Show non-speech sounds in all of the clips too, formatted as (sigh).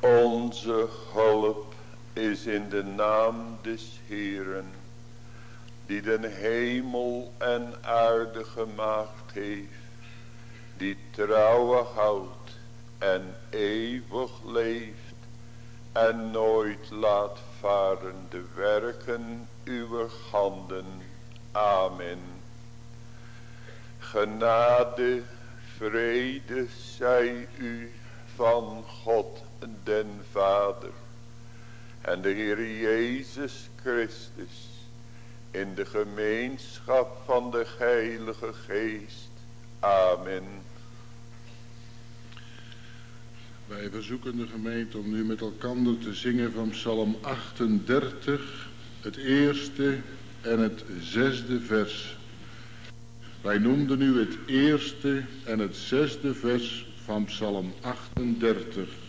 Onze hulp is in de naam des Heeren, die den hemel en aarde gemaakt heeft, die trouwe houdt en eeuwig leeft en nooit laat varen de werken uw handen. Amen. Genade, vrede zij u van God den Vader en de Heer Jezus Christus in de gemeenschap van de Heilige Geest. Amen. Wij verzoeken de gemeente om nu met elkaar te zingen van Psalm 38, het eerste en het zesde vers. Wij noemden nu het eerste en het zesde vers van Psalm 38.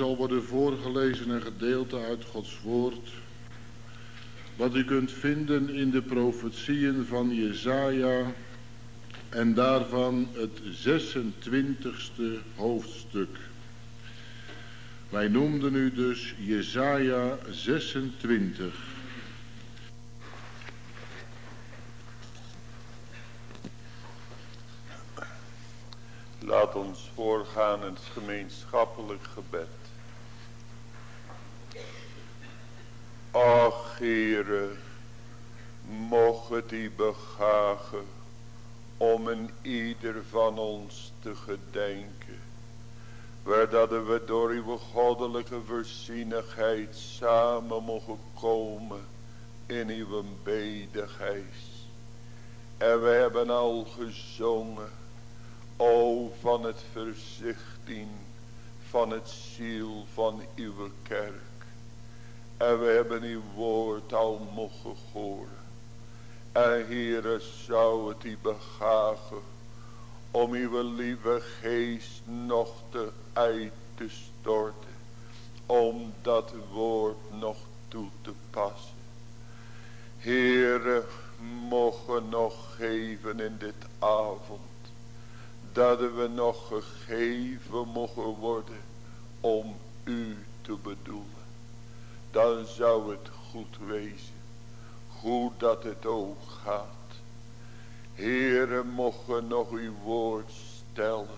Zal worden voorgelezen een gedeelte uit Gods woord. Wat u kunt vinden in de profetieën van Jezaja en daarvan het 26e hoofdstuk. Wij noemden u dus Jezaja 26. Laat ons voorgaan in het gemeenschappelijk gebed. Och Heere, mocht het u begagen om een ieder van ons te gedenken. Waar dat we door uw goddelijke voorzienigheid samen mogen komen in uw bedigheid. En we hebben al gezongen, o van het verzichting van het ziel van uw kerk. En we hebben uw woord al mogen horen. En Heere, zou het u begagen om uw lieve geest nog te uit te storten. Om dat woord nog toe te passen. Heere, mogen nog geven in dit avond. Dat we nog gegeven mogen worden om u te bedoelen. Dan zou het goed wezen hoe dat het ook gaat. Heere, mogen nog uw woord stellen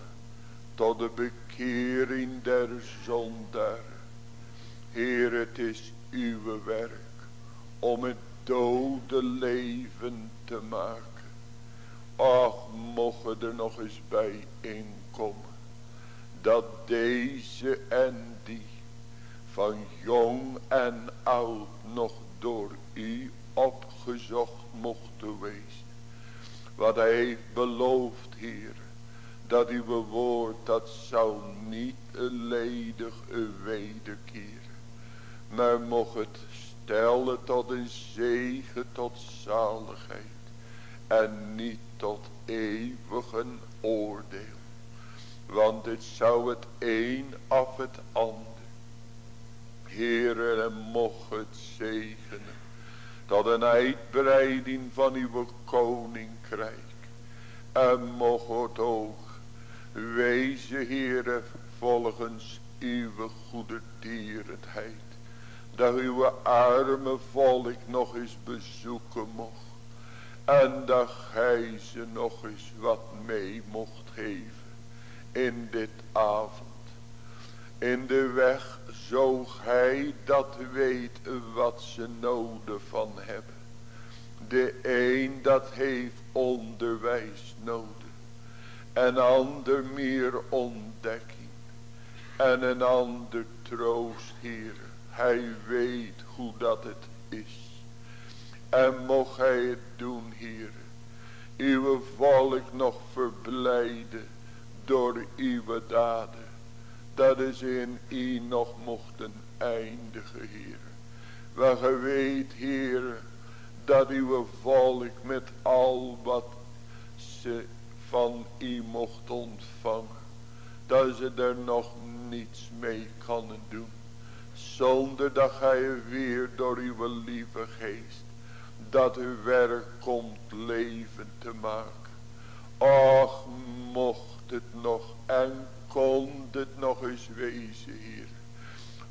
tot de bekering der zondaar. Heer, het is uw werk om het dode leven te maken. Ach, mogen er nog eens bij inkomen. Dat deze en van jong en oud nog door u opgezocht mochten wezen. Wat hij heeft beloofd, Heer. Dat uw woord, dat zou niet ledig wederkeren. Maar mocht het stellen tot een zegen tot zaligheid. En niet tot eeuwige oordeel. Want dit zou het een af het ander. Heere, en mocht het zegenen tot een uitbreiding van uw koninkrijk. En mocht het ook wezen, Heere, volgens uw goede dierenheid. Dat uw arme volk nog eens bezoeken mocht. En dat gij ze nog eens wat mee mocht geven in dit avond. In de weg zoog hij dat weet wat ze nodig van hebben. De een dat heeft onderwijs nodig. En ander meer ontdekking. En een ander troost, Heer. Hij weet hoe dat het is. En mocht hij het doen, Heer. Uw volk nog verblijden door uw daden dat is in u nog mochten eindigen, Heer. Waar ge weet, Heer, dat uw volk met al wat ze van u mocht ontvangen, dat ze er nog niets mee kan doen. Zonder dat gij weer door uw lieve geest, dat uw werk komt leven te maken. Och, mocht het nog en kon het nog eens wezen, Heer.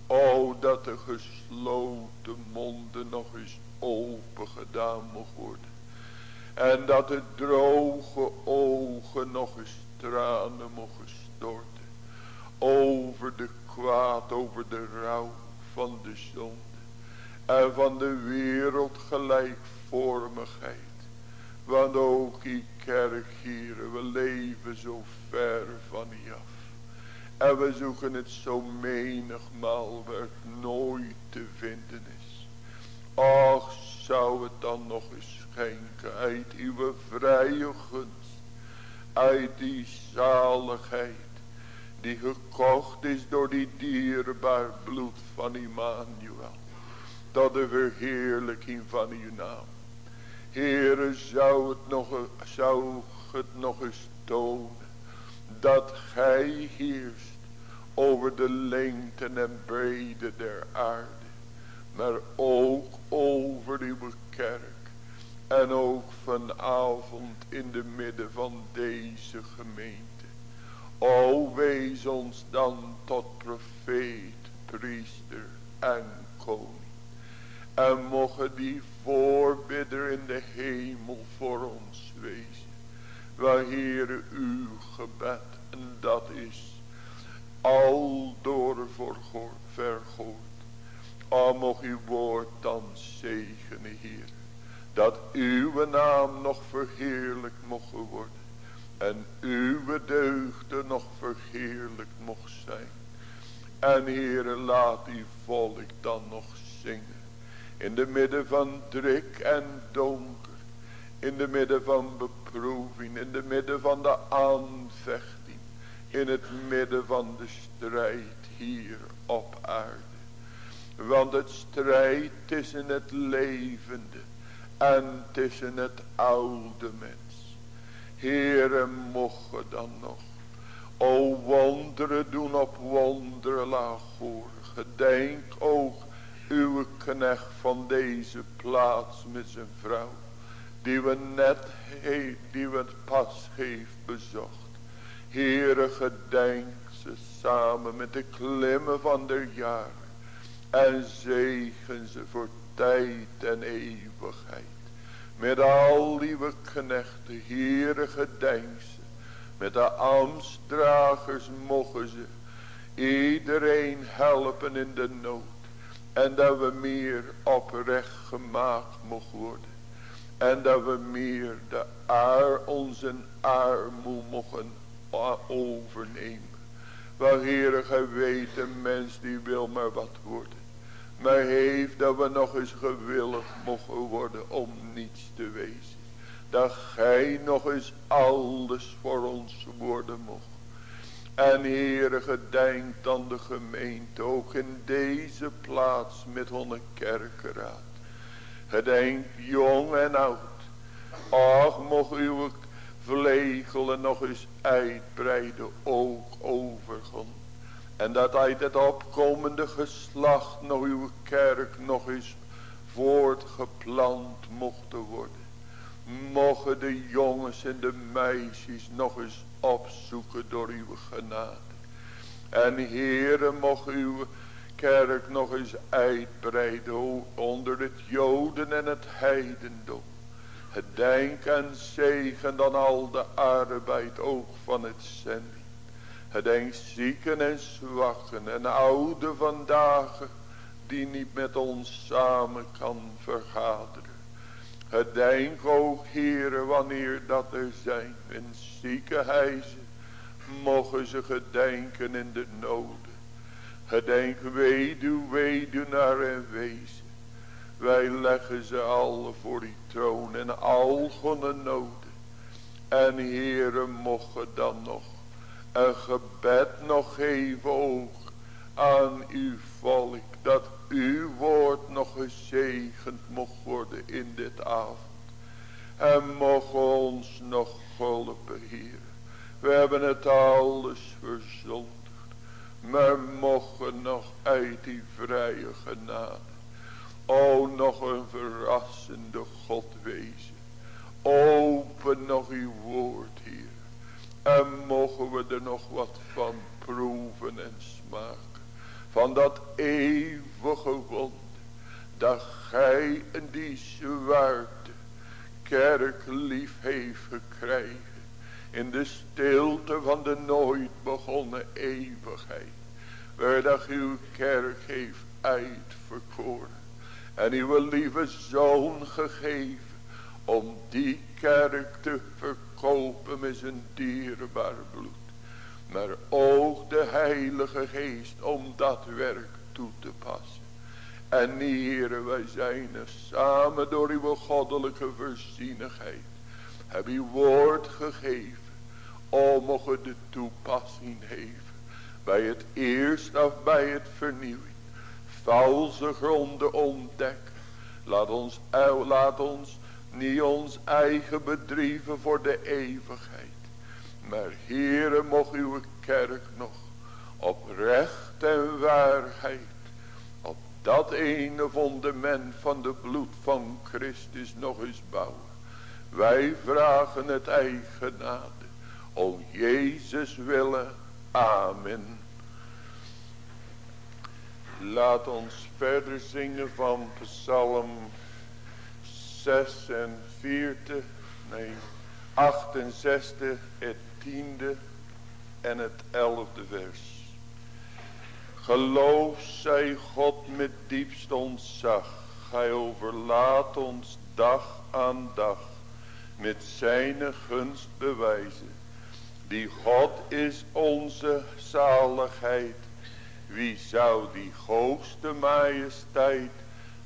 O, dat de gesloten monden nog eens open gedaan mocht worden. En dat de droge ogen nog eens tranen mogen storten. Over de kwaad, over de rouw van de zonde. En van de wereldgelijkvormigheid. Want ook die kerk hier, we leven zo ver van u af. En we zoeken het zo menigmaal waar het nooit te vinden is. Och, zou het dan nog eens schenken uit uw vrije gunst. Uit die zaligheid die gekocht is door die dierbaar bloed van Immanuel. Tot de verheerlijking van uw naam. Heere, zou het nog, zou het nog eens tonen dat gij heerst over de lengte en breedte der aarde. Maar ook over uw kerk. En ook vanavond in de midden van deze gemeente. O wees ons dan tot profeet, priester en koning. En mogen die voorbidder in de hemel voor ons wezen. Waar Heere uw gebed en dat is al door vergoord. O, mocht uw woord dan zegenen, Heer. Dat uw naam nog verheerlijkt mocht worden. En uw deugden nog verheerlijkt mocht zijn. En Heere, laat uw volk dan nog zingen. In de midden van druk en donker. In de midden van beproeving. In de midden van de aanvechting. In het midden van de strijd hier op aarde. Want het strijd tussen het levende en tussen het oude mens. Heere, mogen dan nog. O wonderen doen op wonderen laag. Gedenk ook uw knecht van deze plaats met zijn vrouw. Die we net heeft, die we pas heeft bezocht. Heere, gedenk ze samen met de klimmen van der jaren. En zegen ze voor tijd en eeuwigheid. Met al die we knechten, Heere, gedenk ze. Met de ambtsdragers mogen ze iedereen helpen in de nood. En dat we meer oprecht gemaakt mogen worden. En dat we meer de aar, onze armoe mogen overnemen. Wel Heere, gij weet, een mens die wil maar wat worden. Maar heeft dat we nog eens gewillig mogen worden om niets te wezen. Dat gij nog eens alles voor ons worden mocht. En Heere, gedenk dan de gemeente ook in deze plaats met onze kerkenraad. Gedenk jong en oud. Ach, mocht uw vlegelen nog eens uitbreiden ook overgon. En dat uit het opkomende geslacht nog uw kerk nog eens voortgeplant mochten worden. Mogen de jongens en de meisjes nog eens opzoeken door uw genade. En Heere, mocht uw kerk nog eens uitbreiden onder het Joden en het heidendom. Gedenk en zegen dan al de arbeid ook van het zending. Gedenk zieken en zwakken en oude vandaag die niet met ons samen kan vergaderen. Gedenk ook Heere wanneer dat er zijn in ziekenhuizen. Mogen ze gedenken in de noden. Gedenk weduw, weduwnaar en wezen. Wij leggen ze alle voor die troon en al noden. En Heere mogen dan nog een gebed nog geven ook aan uw volk. Dat uw woord nog gezegend mocht worden in dit avond. En mocht ons nog hulpen, Heer. We hebben het alles verzondigd. Maar mogen nog uit die vrije genade. O, nog een verrassende God wezen. Open nog uw woord, Heer. En mogen we er nog wat van proeven en smaken. Van dat eeuwige wond. Dat gij in die zwarte kerk lief heeft gekregen. In de stilte van de nooit begonnen eeuwigheid. Waar dat uw kerk heeft uitverkoren. En uw lieve zoon gegeven. Om die kerk te verkopen met zijn dierbaar bloed. Maar ook de heilige geest om dat werk toe te passen. En Heere, wij zijn er samen door uw goddelijke voorzienigheid. Heb uw woord gegeven. O, mogen de toepassing geven. Bij het eerst of bij het vernieuwing. Valse gronden ontdekken. Laat ons, laat ons niet ons eigen bedrieven voor de eeuwigheid. Maar Heere, mocht uw kerk nog op recht en waarheid. Op dat ene fundament van de bloed van Christus nog eens bouwen. Wij vragen het eigen genade. Om Jezus willen. Amen. Laat ons verder zingen van Psalm 46, nee, 68, het tiende en het elfde vers. Geloof zij God met diepst ontzag. Hij overlaat ons dag aan dag met zijn gunst bewijzen. Die God is onze zaligheid. Wie zou die hoogste majesteit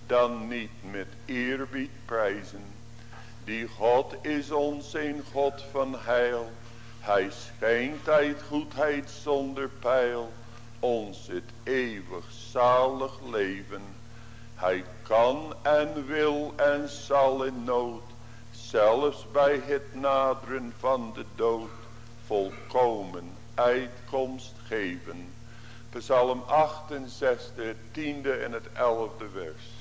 dan niet met eerbied prijzen. Die God is ons een God van heil. Hij schijnt uit goedheid zonder pijl. Ons het eeuwig zalig leven. Hij kan en wil en zal in nood. Zelfs bij het naderen van de dood. Volkomen uitkomst geven. Psalm 68, het tiende en het elfde vers.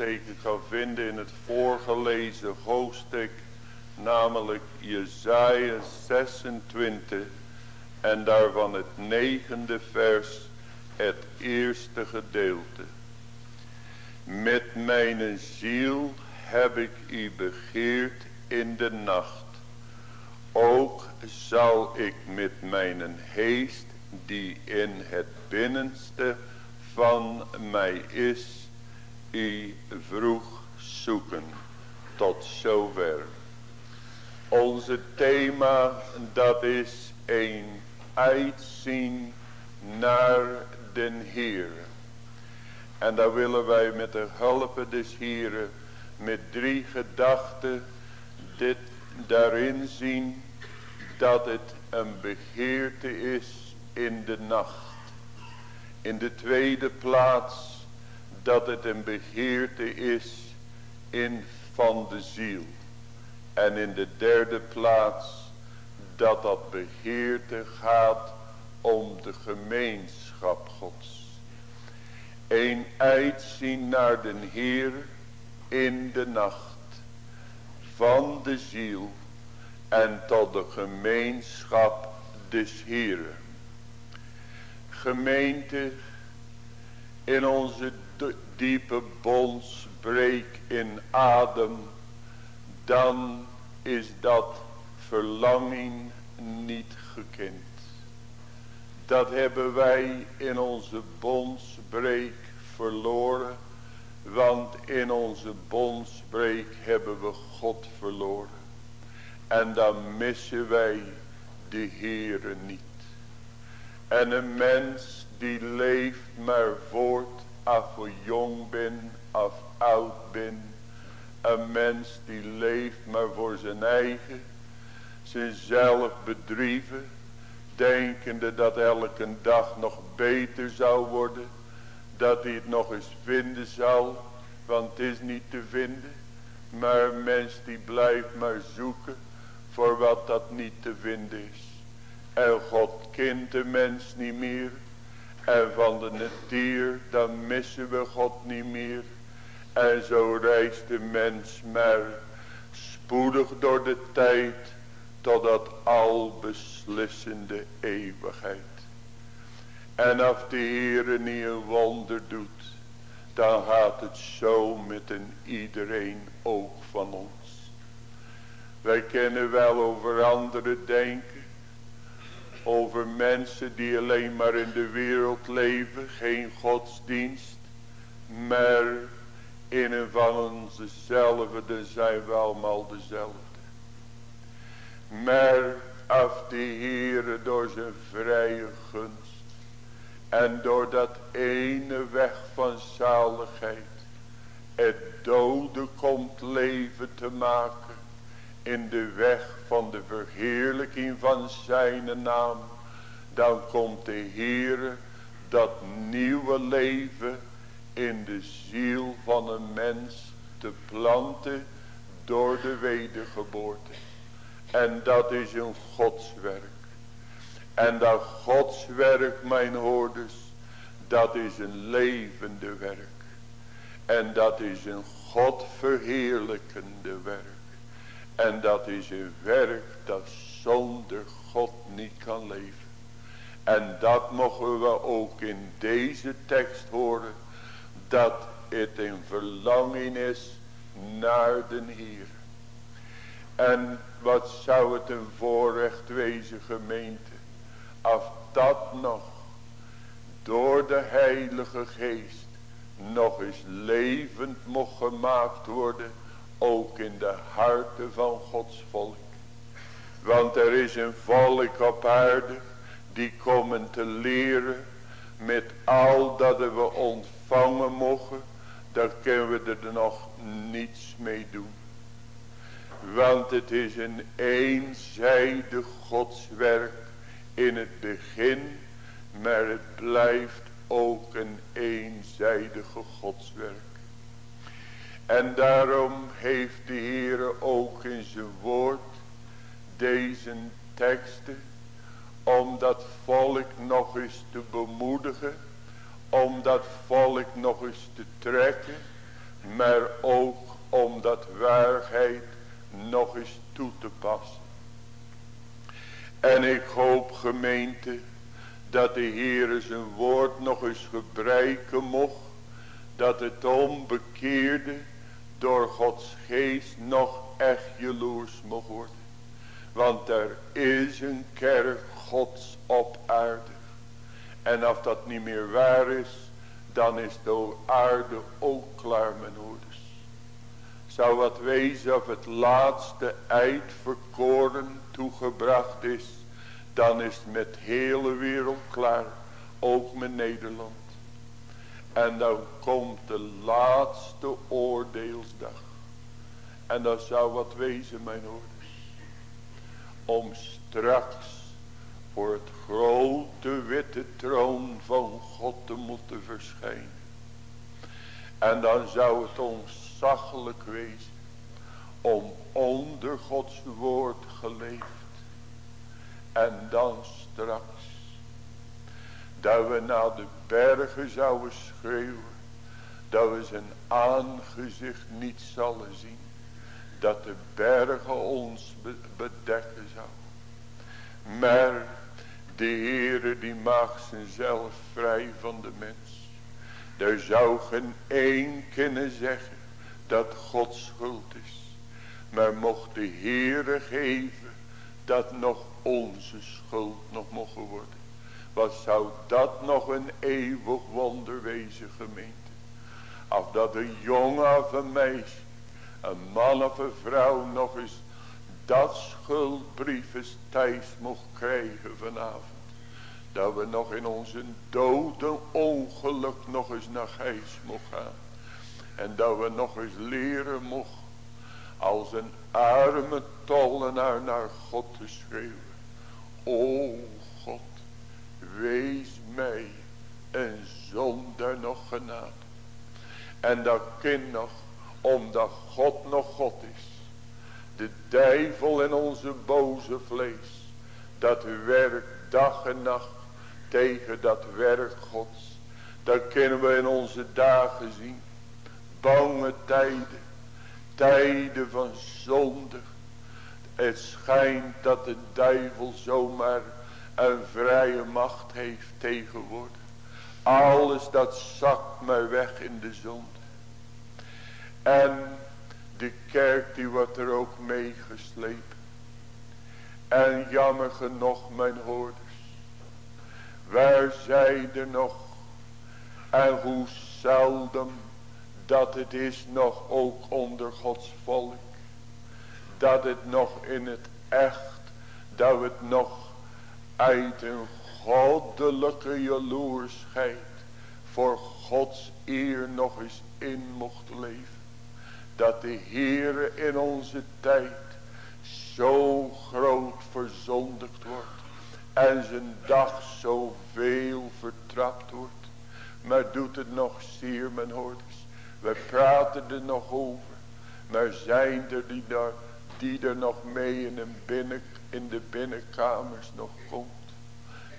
Opgetekend kan vinden in het voorgelezen hoofdstuk. Namelijk Jezaja 26. En daarvan het negende vers. Het eerste gedeelte. Met mijn ziel heb ik u begeerd in de nacht. Ook zal ik met mijn geest die in het binnenste van mij is, u vroeg zoeken. Tot zover. Onze thema dat is een uitzien naar den Heer. En daar willen wij met de hulp des Heeren met drie gedachten dit daarin zien dat het een begeerte is in de nacht. In de tweede plaats dat het een begeerte is in van de ziel. En in de derde plaats dat dat begeerte gaat om de gemeenschap gods. Een uitzien naar den Heer in de nacht van de ziel en tot de gemeenschap des Heeren. Gemeente, in onze diepe bondsbreek in adem, dan is dat verlanging niet gekend. Dat hebben wij in onze bondsbreek verloren. Want in onze bondsbreek hebben we God verloren. En dan missen wij de Heere niet. En een mens die leeft maar voort af ik jong ben, af oud ben. Een mens die leeft maar voor zijn eigen, zijn zelf bedrieven. Denkende dat elke dag nog beter zou worden. Dat hij het nog eens vinden zal. Want het is niet te vinden. Maar een mens die blijft maar zoeken voor wat dat niet te vinden is. En God kent de mens niet meer. En van de natuur, dan missen we God niet meer. En zo reist de mens maar spoedig door de tijd tot dat albeslissende eeuwigheid. En als de Heer niet een wonder doet, dan gaat het zo met een iedereen ook van ons. Wij kennen wel over anderen denken. Over mensen die alleen maar in de wereld leven. Geen godsdienst. Maar in en van onze zelven zijn we allemaal dezelfde. Maar af de Heere door zijn vrije gunst. En door dat ene weg van zaligheid. Het dode komt leven te maken in de weg van de verheerlijking van zijn naam. Dan komt de Heere dat nieuwe leven in de ziel van een mens te planten door de wedergeboorte. En dat is een godswerk. En dat godswerk, mijn hoorders, dat is een levende werk. En dat is een God verheerlijkende werk. En dat is een werk dat zonder God niet kan leven. En dat mogen we ook in deze tekst horen. Dat het een verlangen is naar de Heer. En wat zou het een voorrecht wezen gemeente. Als dat nog door de heilige geest nog eens levend mocht gemaakt worden ook in de harten van Gods volk. Want er is een volk op aarde die komen te leren met al dat we ontvangen mogen. Daar kunnen we er nog niets mee doen. Want het is een eenzijdig godswerk in het begin. Maar het blijft ook een eenzijdige godswerk. En daarom heeft de Heer ook in zijn woord deze teksten om dat volk nog eens te bemoedigen. Om dat volk nog eens te trekken. Maar ook om dat waarheid nog eens toe te passen. En ik hoop gemeente dat de Heer zijn woord nog eens gebruiken mocht. Dat het onbekeerde door Gods geest nog echt jaloers mocht worden. Want er is een kerk Gods op aarde. En als dat niet meer waar is, dan is de aarde ook klaar, mijn hoeders. Zou wat wezen of het laatste uitverkoren toegebracht is, dan is met hele wereld klaar, ook met Nederland. En dan komt de laatste oordeelsdag. En dat zou wat wezen, mijn hoorders. Om straks voor het grote witte troon van God te moeten verschijnen. En dan zou het ontzaglijk wezen om onder Gods woord geleefd. En dan straks dat we naar de bergen zouden schreeuwen. Dat we zijn aangezicht niet zullen zien. Dat de bergen ons bedekken zouden. Maar de Heere die maakt zichzelf vrij van de mens. Er zou geen één kunnen zeggen dat God schuld is. Maar mocht de Heere geven dat nog onze schuld nog mogen worden. Wat zou dat nog een eeuwig wonder wezen gemeente. Of dat een jongen of een meisje, een man of een vrouw nog eens dat schuldbrief eens thuis mocht krijgen vanavond. Dat we nog in onze dode ongeluk nog eens naar huis mocht gaan. En dat we nog eens leren mocht als een arme tollenaar naar God te schreeuwen. O wees mij een zonder nog genade. En dat kind nog, omdat God nog God is. De duivel in onze boze vlees. Dat werkt dag en nacht tegen dat werk Gods. Dat kunnen we in onze dagen zien. Bange tijden. Tijden van zonde. Het schijnt dat de duivel zomaar een vrije macht heeft tegenwoordig. Alles dat zakt mij weg in de zonde. En de kerk die wordt er ook meegeslepen. En jammer genoeg mijn hoorders. Waar zij er nog. En hoe zelden dat het is nog ook onder Gods volk. Dat het nog in het echt. Dat het nog uit een goddelijke jaloersheid voor Gods eer nog eens in mocht leven. Dat de Heere in onze tijd zo groot verzondigd wordt. En zijn dag zoveel vertrapt wordt. Maar doet het nog zeer mijn hoorders. We praten er nog over. Maar zijn er die, daar, die er nog mee in een binnen in de binnenkamers nog komt.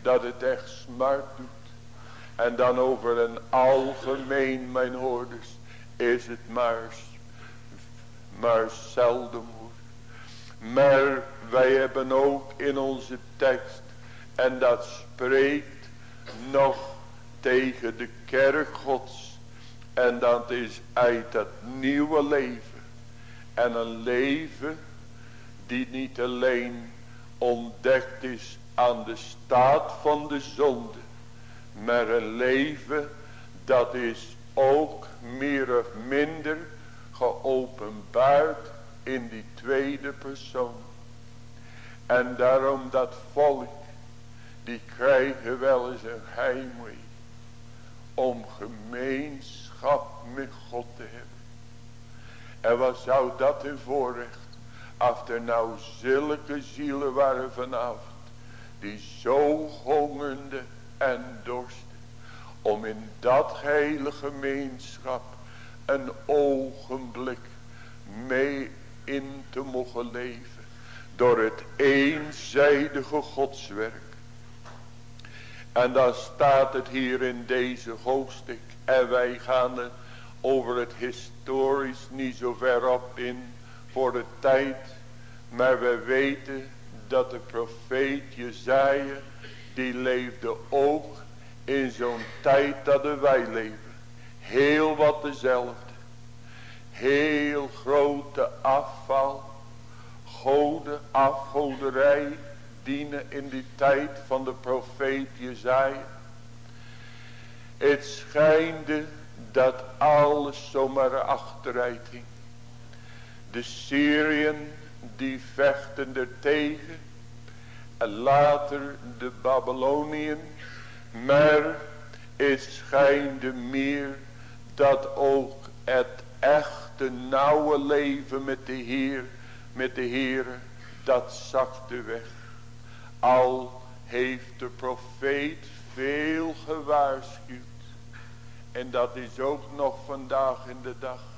Dat het echt smart doet. En dan over een algemeen, mijn hoorders, is het maar, maar zelden hoor. Maar wij hebben ook in onze tekst, en dat spreekt nog tegen de kerk gods. En dat is uit dat nieuwe leven. En een leven die niet alleen ontdekt is aan de staat van de zonde. Maar een leven dat is ook meer of minder geopenbaard in die tweede persoon. En daarom dat volk, die krijgen wel eens een heimwee. Om gemeenschap met God te hebben. En wat zou dat een voorrecht als er nou zulke zielen waren vanavond. Die zo hongerde en dorsten. Om in dat hele gemeenschap een ogenblik mee in te mogen leven. Door het eenzijdige godswerk. En dan staat het hier in deze hoofdstuk. En wij gaan er over het historisch niet zo ver op in voor de tijd. Maar we weten dat de profeet Jezaja, die leefde ook in zo'n tijd dat wij leven. Heel wat dezelfde. Heel grote afval. Goden, afgoderij dienen in die tijd van de profeet Jezaja. Het schijnde dat alles zomaar achteruit ging. De Syriën die vechten er tegen. En later de Babyloniën. Maar het schijnde meer dat ook het echte nauwe leven met de Heer, met de Heer, dat zakte weg. Al heeft de profeet veel gewaarschuwd. En dat is ook nog vandaag in de dag.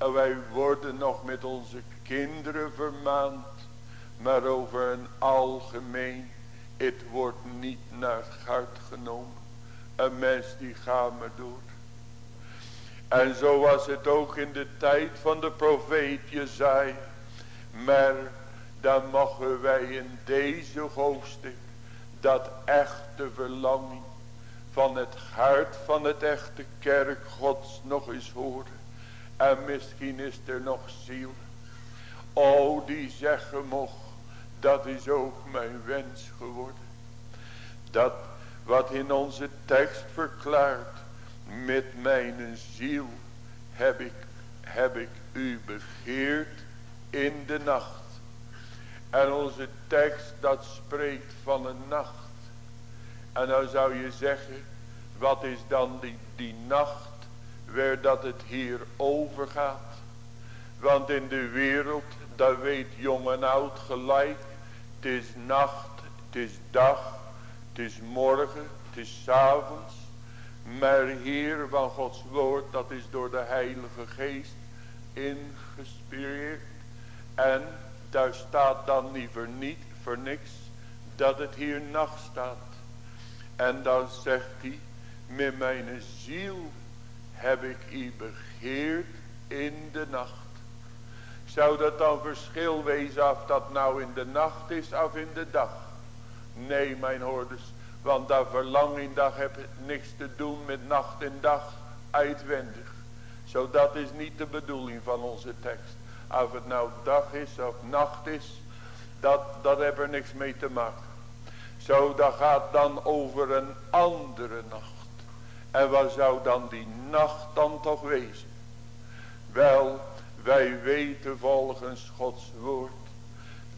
En wij worden nog met onze kinderen vermaand. Maar over een algemeen. Het wordt niet naar het hart genomen. Een mens die gaat maar door. En zo was het ook in de tijd van de profeet Jezaja. Maar dan mogen wij in deze hoofdstuk dat echte verlanging van het hart van het echte kerk gods nog eens horen. En misschien is er nog ziel. O die zeggen mocht, dat is ook mijn wens geworden. Dat wat in onze tekst verklaart, met mijn ziel heb ik, heb ik u begeerd in de nacht. En onze tekst dat spreekt van een nacht. En dan zou je zeggen, wat is dan die, die nacht waar dat het hier over gaat. Want in de wereld, dat weet jong en oud gelijk. Het is nacht, het is dag, het is morgen, het is avonds. Maar hier van Gods woord, dat is door de Heilige Geest ingespireerd. En daar staat dan liever niet voor niks dat het hier nacht staat. En dan zegt hij, met mijn ziel heb ik u begeerd in de nacht. Zou dat dan verschil wezen of dat nou in de nacht is of in de dag? Nee mijn hoorders, want dat verlanging dat heeft niks te doen met nacht en dag uitwendig. Zo dat is niet de bedoeling van onze tekst. Of het nou dag is of nacht is, dat, dat heeft er niks mee te maken. Zo dat gaat dan over een andere nacht. En wat zou dan die nacht dan toch wezen? Wel, wij weten volgens Gods woord.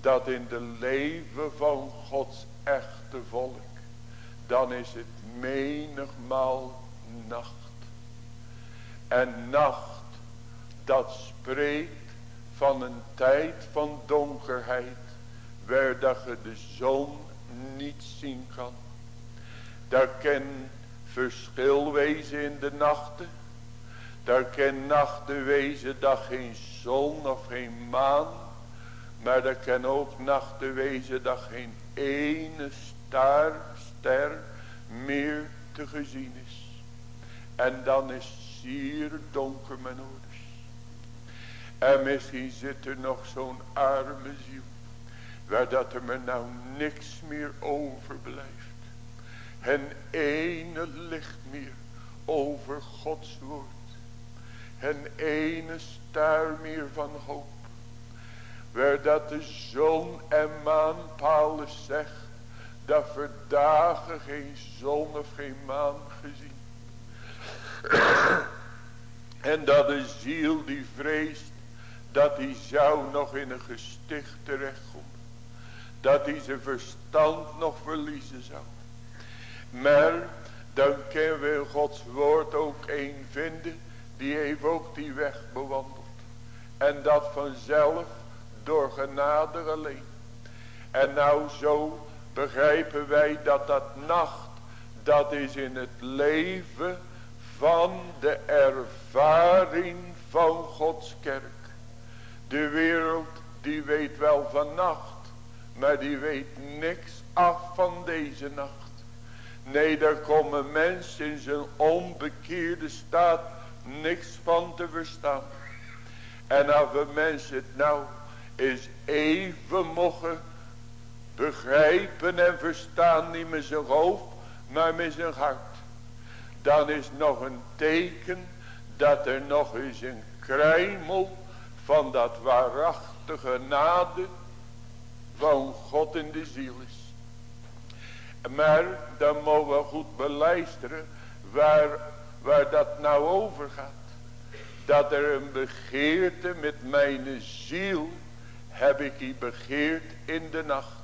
Dat in de leven van Gods echte volk. Dan is het menigmaal nacht. En nacht, dat spreekt van een tijd van donkerheid. Waar dat je de zon niet zien kan. Daar ken verschil wezen in de nachten. Daar kan nachten wezen dat geen zon of geen maan. Maar daar kan ook nachten wezen dat geen ene star, ster meer te gezien is. En dan is zeer donker mijn ouders. En misschien zit er nog zo'n arme ziel. Waar dat er me nou niks meer overblijft en ene licht meer over Gods woord. En ene star meer van hoop. Waar dat de zon en maan Paulus zegt. Dat verdagen geen zon of geen maan gezien. en dat de ziel die vreest. Dat hij zou nog in een gesticht terechtkomen. Dat hij zijn verstand nog verliezen zou. Maar dan kunnen we Gods woord ook een vinden. Die heeft ook die weg bewandeld. En dat vanzelf door genade alleen. En nou zo begrijpen wij dat dat nacht. Dat is in het leven van de ervaring van Gods kerk. De wereld die weet wel van nacht. Maar die weet niks af van deze nacht. Nee, daar komen mensen in zijn onbekeerde staat niks van te verstaan. En als we mensen het nou eens even mogen begrijpen en verstaan, niet met zijn hoofd, maar met zijn hart. Dan is nog een teken dat er nog eens een kruimel van dat waarachtige genade van God in de ziel is. Maar dan mogen we goed beluisteren waar, waar dat nou over gaat. Dat er een begeerte met mijn ziel heb ik die begeerd in de nacht.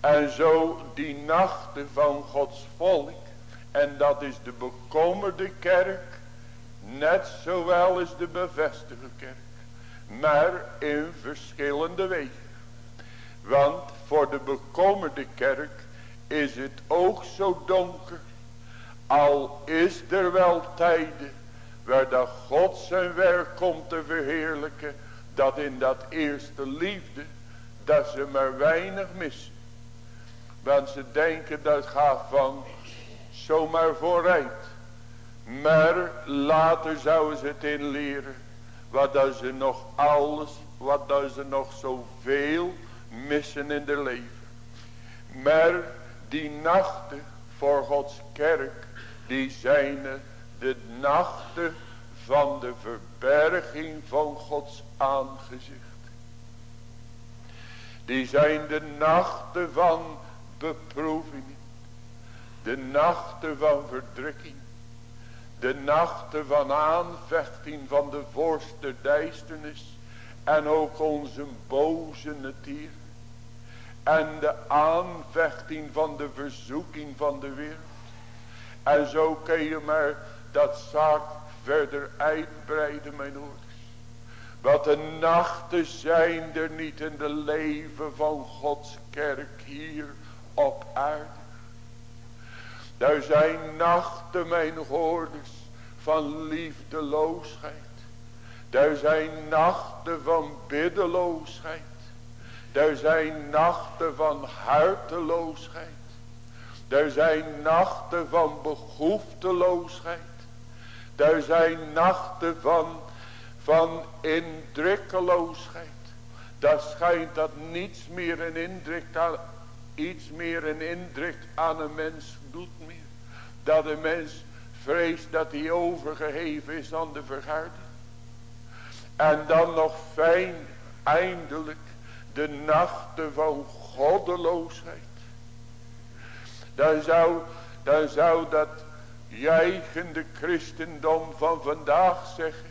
En zo die nachten van Gods volk. En dat is de bekommerde kerk. Net zowel als de bevestigde kerk. Maar in verschillende wegen. Want voor de bekommerde kerk is het ook zo donker. Al is er wel tijden waar dat God zijn werk komt te verheerlijken. Dat in dat eerste liefde, dat ze maar weinig missen. Want ze denken dat gaat van zomaar vooruit. Maar later zouden ze het inleren. Wat dat ze nog alles, wat dat ze nog zoveel missen in de leven. Maar die nachten voor Gods kerk, die zijn de nachten van de verberging van Gods aangezicht. Die zijn de nachten van beproevingen. De nachten van verdrukking. De nachten van aanvechting van de voorste duisternis. En ook onze boze natuur en de aanvechting van de verzoeking van de wereld. En zo kun je maar dat zaak verder uitbreiden mijn ouders. Wat de nachten zijn er niet in de leven van Gods kerk hier op aarde. Daar zijn nachten mijn hoorders van liefdeloosheid. Daar zijn nachten van biddeloosheid. Er zijn nachten van harteloosheid. Er zijn nachten van behoefteloosheid. Er zijn nachten van, van indrukkeloosheid. Dat schijnt dat niets meer een indruk aan, iets meer een indruk aan een mens doet meer. Dat een mens vreest dat hij overgeheven is aan de verharding. En dan nog fijn eindelijk de nachten van goddeloosheid. Dan zou, dan zou dat jijgende christendom van vandaag zeggen.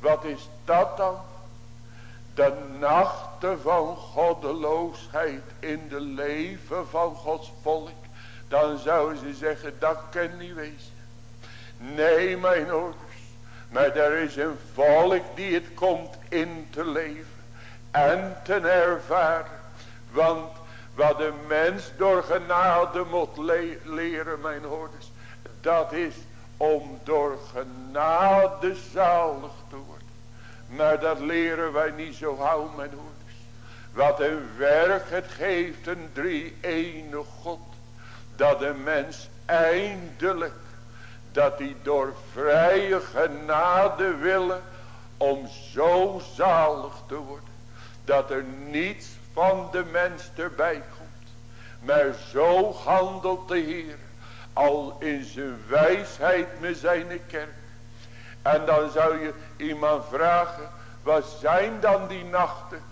Wat is dat dan? De nachten van goddeloosheid in de leven van Gods volk. Dan zouden ze zeggen dat kan niet wezen. Nee mijn ouders. Maar er is een volk die het komt in te leven en te ervaren. Want wat de mens door genade moet leren, mijn hoorders. Dat is om door genade zalig te worden. Maar dat leren wij niet zo gauw, mijn hoorders. Wat een werk het geeft, een drie ene God. Dat de mens eindelijk, dat hij door vrije genade willen, om zo zalig te worden dat er niets van de mens erbij komt. Maar zo handelt de Heer al in zijn wijsheid met zijn kerk. En dan zou je iemand vragen, wat zijn dan die nachten?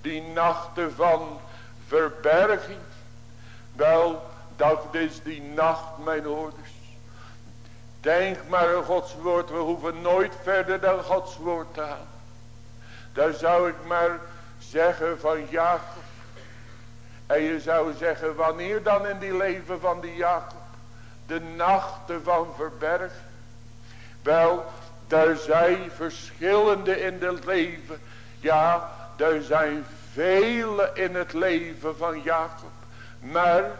Die nachten van verberging. Wel, dat is die nacht, mijn ouders. Denk maar aan Gods woord, we hoeven nooit verder dan Gods woord te gaan. Daar zou ik maar zeggen van Jacob. En je zou zeggen wanneer dan in die leven van die Jacob. De nachten van verberg. Wel, daar zijn verschillende in het leven. Ja, er zijn vele in het leven van Jacob. Maar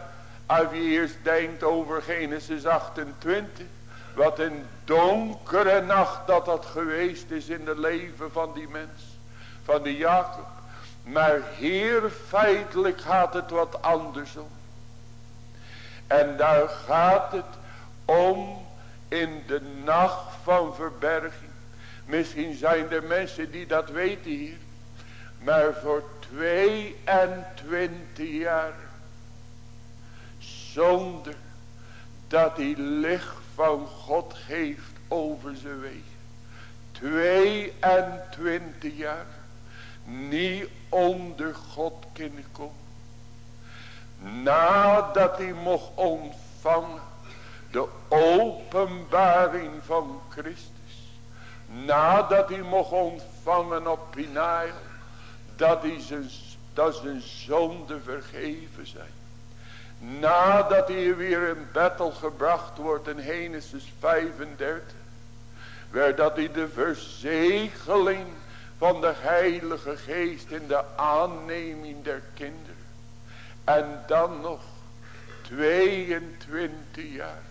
als je eerst denkt over Genesis 28. Wat een donkere nacht dat dat geweest is in het leven van die mens. Van die Jacob. Maar hier feitelijk gaat het wat andersom. En daar gaat het om in de nacht van verberging. Misschien zijn er mensen die dat weten hier. Maar voor 22 jaar. Zonder dat hij licht van God geeft over zijn wegen. 22 jaar. Niet onder God kunnen komen. Nadat hij mocht ontvangen. De openbaring van Christus. Nadat hij mocht ontvangen op Pinael. Dat, hij zijn, dat zijn zonde vergeven zijn. Nadat hij weer in battle gebracht wordt in Genesis 35. Waar dat hij de verzegeling van de heilige geest in de aanneming der kinderen. En dan nog 22 jaar.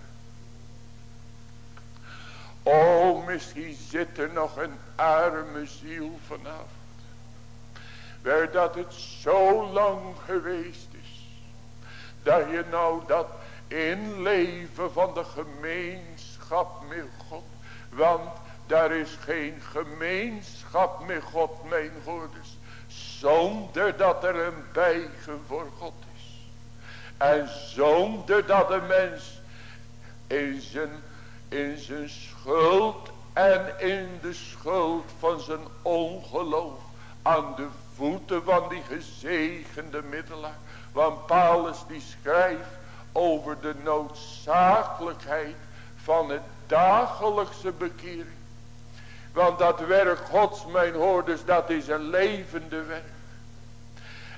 Oh, misschien zit er nog een arme ziel vanavond. Waar dat het zo lang geweest is. Dat je nou dat inleven van de gemeenschap met God. Want daar is geen gemeenschap met God, mijn hoorders. Zonder dat er een bijgen voor God is. En zonder dat een mens in zijn, in zijn schuld en in de schuld van zijn ongeloof aan de voeten van die gezegende middelaar. Want Paulus die schrijft over de noodzakelijkheid van het dagelijkse bekering. Want dat werk gods mijn hoorders dat is een levende werk.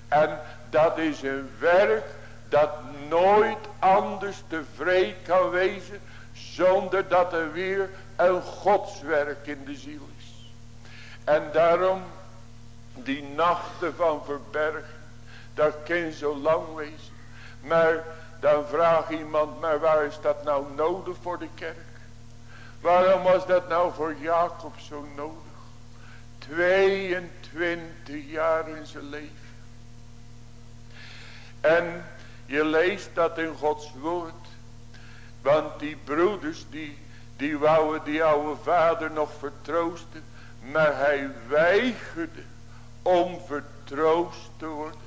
En dat is een werk dat nooit anders tevreden kan wezen. Zonder dat er weer een godswerk in de ziel is. En daarom die nachten van verbergen. Dat kan zo lang wezen. Maar dan vraagt iemand, maar waar is dat nou nodig voor de kerk? Waarom was dat nou voor Jacob zo nodig? 22 jaar in zijn leven. En je leest dat in Gods woord. Want die broeders die, die wouden die oude vader nog vertroosten. Maar hij weigerde om vertroost te worden.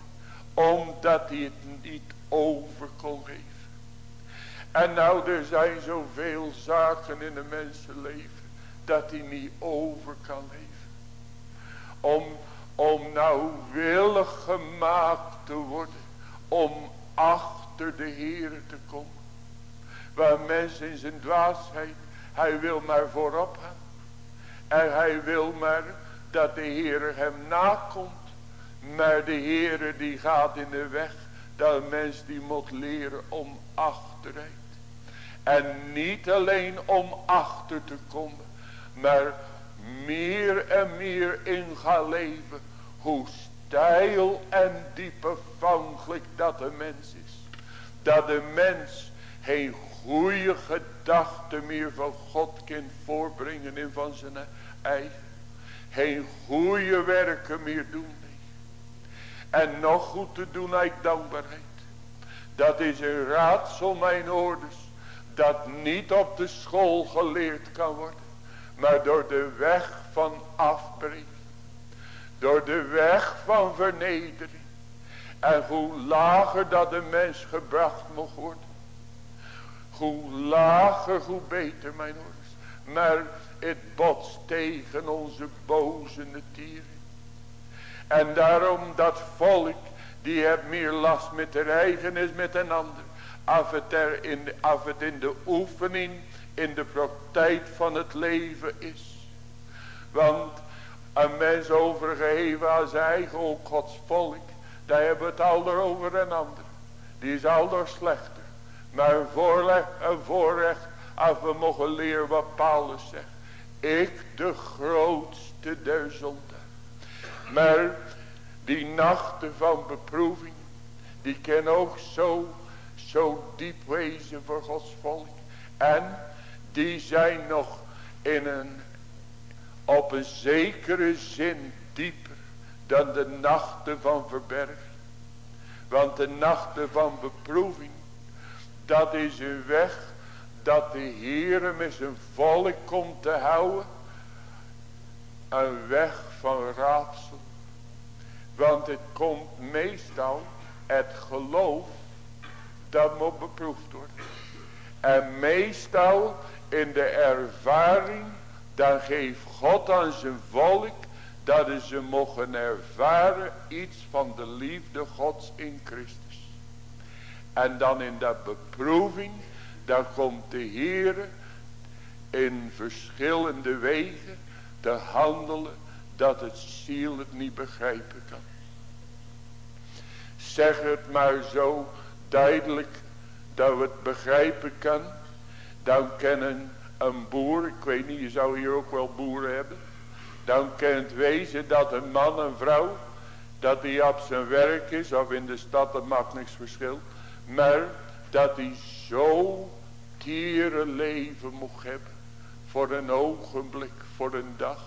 Omdat hij het niet over kon geven. En nou er zijn zoveel zaken in een mensenleven. Dat hij niet over kan geven. Om, om nou willig gemaakt te worden. Om achter de Heer te komen. Waar mensen in zijn dwaasheid. Hij wil maar voorop gaan. En hij wil maar dat de Heer hem nakomt. Maar de Heer die gaat in de weg. Dat een mens die moet leren om achteruit. En niet alleen om achter te komen. Maar meer en meer in gaan leven. Hoe steil en diep afhankelijk dat de mens is. Dat de mens geen goede gedachten meer van God kan voorbrengen in van zijn eigen geen goede werken meer doen. En nog goed te doen uit dankbaarheid. Dat is een raadsel mijn orders. Dat niet op de school geleerd kan worden. Maar door de weg van afbreek. Door de weg van vernedering. En hoe lager dat de mens gebracht mocht worden. Hoe lager, hoe beter mijn orders. Maar het botst tegen onze boze natuur. En daarom dat volk, die heeft meer last met de eigen is met een ander. Af het, er in af in de oefening, in de praktijk van het leven is. Want een mens overgegeven aan zijn eigen, ook Gods volk. Daar hebben we het al over een ander. Die is al slechter. Maar een voorrecht, een voorrecht als we mogen leren wat Paulus zegt. Ik de grootste der zonden. Maar die nachten van beproeving. Die kan ook zo, zo diep wezen voor Gods volk. En die zijn nog in een, op een zekere zin dieper dan de nachten van verberging. Want de nachten van beproeving, Dat is een weg dat de Heere met zijn volk komt te houden. Een weg van raadsel. Want het komt meestal, het geloof, dat moet beproefd worden. En meestal in de ervaring, dan geeft God aan zijn volk, dat ze mogen ervaren iets van de liefde Gods in Christus. En dan in dat beproeving, dan komt de Heer in verschillende wegen te handelen dat het ziel het niet begrijpen kan. Zeg het maar zo duidelijk dat we het begrijpen kan. Dan kennen een boer, ik weet niet, je zou hier ook wel boeren hebben. Dan kan het wezen dat een man en vrouw, dat hij op zijn werk is of in de stad, dat maakt niks verschil. Maar dat hij zo tieren leven mocht hebben. Voor een ogenblik, voor een dag.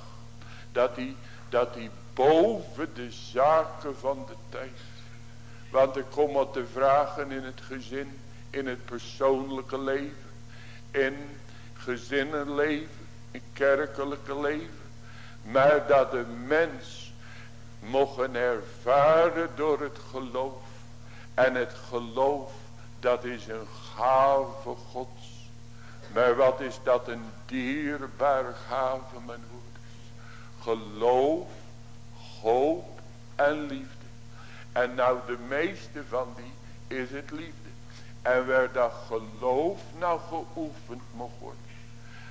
Dat hij, dat hij boven de zaken van de tijd. Want er komen te vragen in het gezin, in het persoonlijke leven. In gezinnenleven, in kerkelijke leven. Maar dat de mens mogen ervaren door het geloof. En het geloof dat is een gave gods. Maar wat is dat een dierbare gave mijn hoeders. Geloof, hoop en liefde. En nou de meeste van die is het liefde. En waar dat geloof nou geoefend mag worden.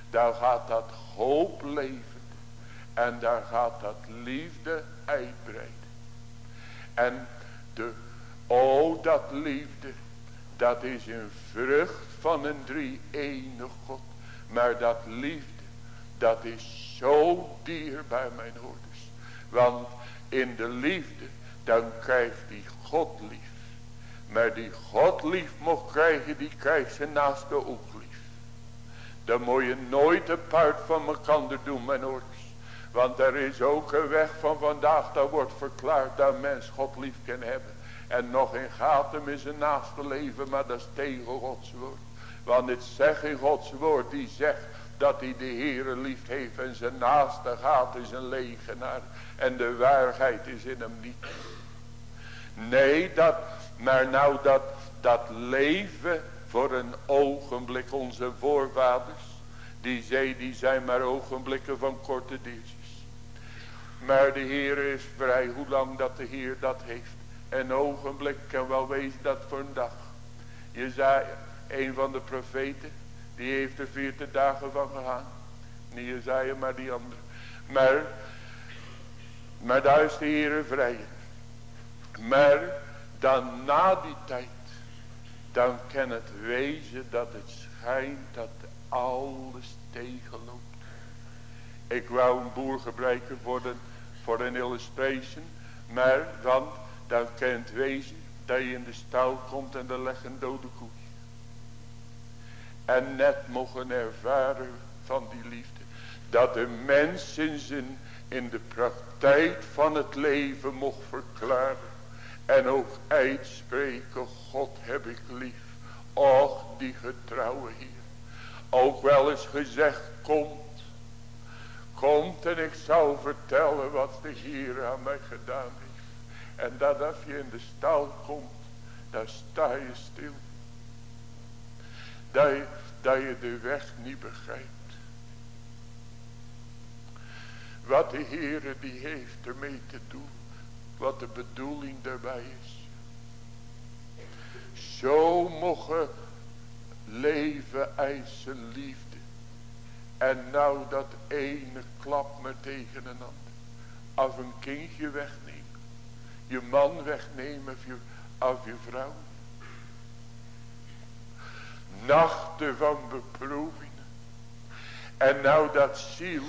Daar gaat dat hoop leven. En daar gaat dat liefde uitbreiden. En de, oh dat liefde, dat is een vrucht van een drie enig God. Maar dat liefde, dat is zo dierbaar mijn hoorders. Want in de liefde, dan krijgt die God lief. Maar die God lief mocht krijgen, die krijgt zijn naaste ook lief. Dan moet je nooit een paard van elkaar doen, mijn hoorders. Want er is ook een weg van vandaag, dat wordt verklaard dat mens God lief kan hebben. En nog in hem in zijn naaste leven, maar dat is tegen Gods woord. Want het zegt in Gods woord, die zegt dat hij de Heere lief heeft en zijn naaste gaat is een legenaar. En de waarheid is in hem niet. Nee, dat, maar nou dat, dat leven voor een ogenblik onze voorvaders. Die zei, die zijn maar ogenblikken van korte diertjes. Maar de Heer is vrij hoe lang dat de Heer dat heeft. Een ogenblik kan wel wezen dat voor een dag. Je zei, een van de profeten, die heeft er veertig dagen van gegaan. Niet Jezaja, maar die andere. Maar, maar daar is de Heer vrij. Maar dan na die tijd, dan kan het wezen dat het schijnt dat alles tegenloopt. Ik wou een boer gebruiken voor, de, voor een illustration. Maar dan, dan kan het wezen dat je in de stal komt en er legt een dode koe. En net mogen ervaren van die liefde. Dat de mens in, zijn, in de praktijk van het leven mocht verklaren. En ook uitspreken, God heb ik lief. Och, die getrouwe hier. Ook wel eens gezegd, komt. Komt en ik zal vertellen wat de Heer aan mij gedaan heeft. En dat als je in de stal komt, dan sta je stil. Dat je, dat je de weg niet begrijpt. Wat de Heer die heeft ermee te doen. Wat de bedoeling daarbij is. Zo mogen leven zijn liefde. En nou dat ene klap me tegen een ander. Of een kindje wegnemen. Je man wegnemen of je, of je vrouw. Nachten van beproevingen. En nou dat ziel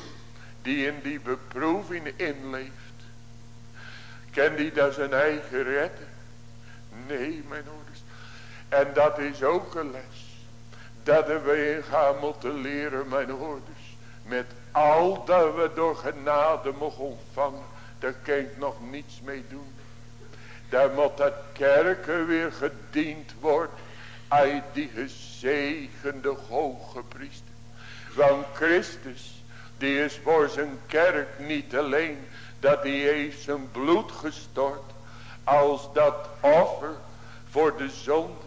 die in die beproeving inleeft. Ken die dat zijn eigen redden? Nee, mijn ouders. En dat is ook een les. Dat we gaan moeten leren, mijn ouders. Met al dat we door genade mogen ontvangen. Daar kan ik nog niets mee doen. Daar moet dat kerken weer gediend worden. Hij die gezegende hoge priester. Want Christus, die is voor zijn kerk niet alleen dat hij heeft zijn bloed gestort als dat offer voor de zonde.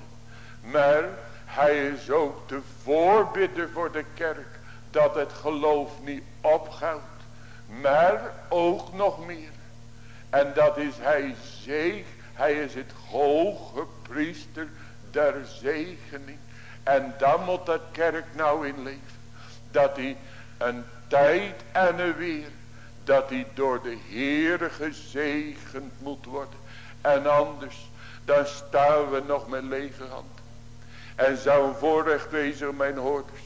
Maar hij is ook de voorbidder voor de kerk dat het geloof niet ophoudt. Maar ook nog meer. En dat is hij zeg. Hij is het hoge priester der zegening. En dan moet de kerk nou in leven. Dat hij een tijd en een weer. Dat hij door de Heer gezegend moet worden. En anders dan staan we nog met lege hand. En zou een voorrecht wezen mijn hoorders.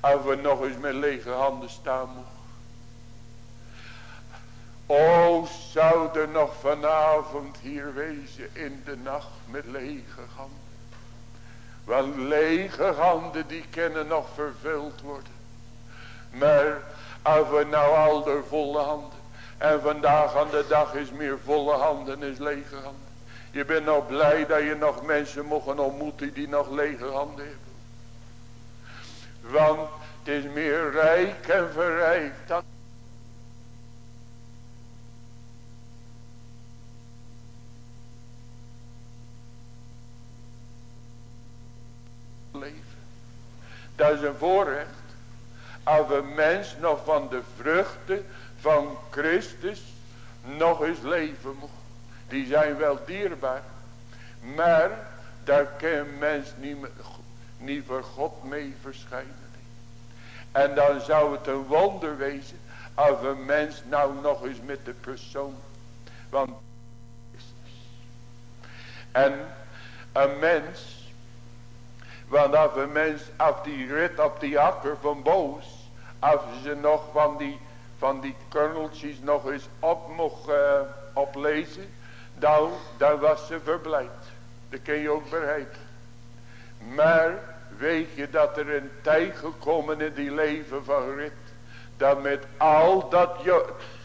Als we nog eens met lege handen staan mogen. O, zou er nog vanavond hier wezen in de nacht met lege handen. Want lege handen die kunnen nog vervuld worden. Maar als we nou al de volle handen. En vandaag aan de dag is meer volle handen is lege handen. Je bent nou blij dat je nog mensen mogen ontmoeten die nog lege handen hebben. Want het is meer rijk en verrijkt dan leven. Dat is een voorrecht. Als een mens nog van de vruchten van Christus nog eens leven moet. Die zijn wel dierbaar. Maar daar kan een mens niet, niet voor God mee verschijnen. En dan zou het een wonder wezen. Als een mens nou nog eens met de persoon. Want. En een mens. Want als een mens af die rit op die akker van boos. Als ze nog van die, van die kerneltjes nog eens op mocht uh, oplezen. Dan, dan was ze verblijd. Dat kun je ook bereiken. Maar weet je dat er een tijd gekomen in die leven van Rit. Dat met al dat,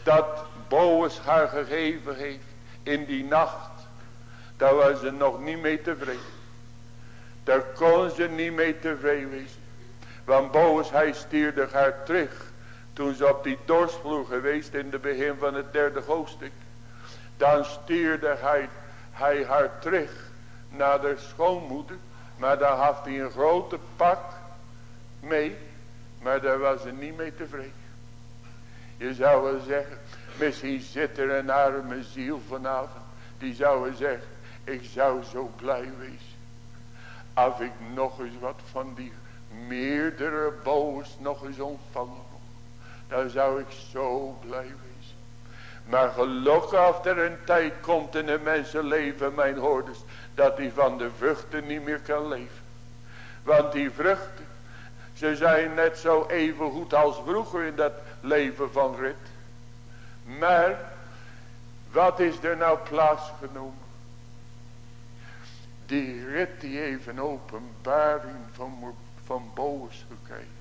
dat Boas haar gegeven heeft in die nacht. Daar was ze nog niet mee tevreden. Daar kon ze niet mee tevreden wezen. Want Boas hij stierde haar terug. Toen ze op die dorstvloer geweest in het begin van het derde hoofdstuk. Dan stuurde hij, hij haar terug naar de schoonmoeder. Maar daar had hij een grote pak mee. Maar daar was ze niet mee tevreden. Je zou wel zeggen. Misschien zit er een arme ziel vanavond. Die zou wel zeggen. Ik zou zo blij wezen. Als ik nog eens wat van die meerdere boos nog eens ontvangen. Dan zou ik zo blij wezen. Maar gelukkig als er een tijd komt in een mensenleven, mijn hoorders, dat hij van de vruchten niet meer kan leven. Want die vruchten, ze zijn net zo even goed als vroeger in dat leven van rit. Maar, wat is er nou plaatsgenomen? Die rit die een openbaring van, van boos gekregen.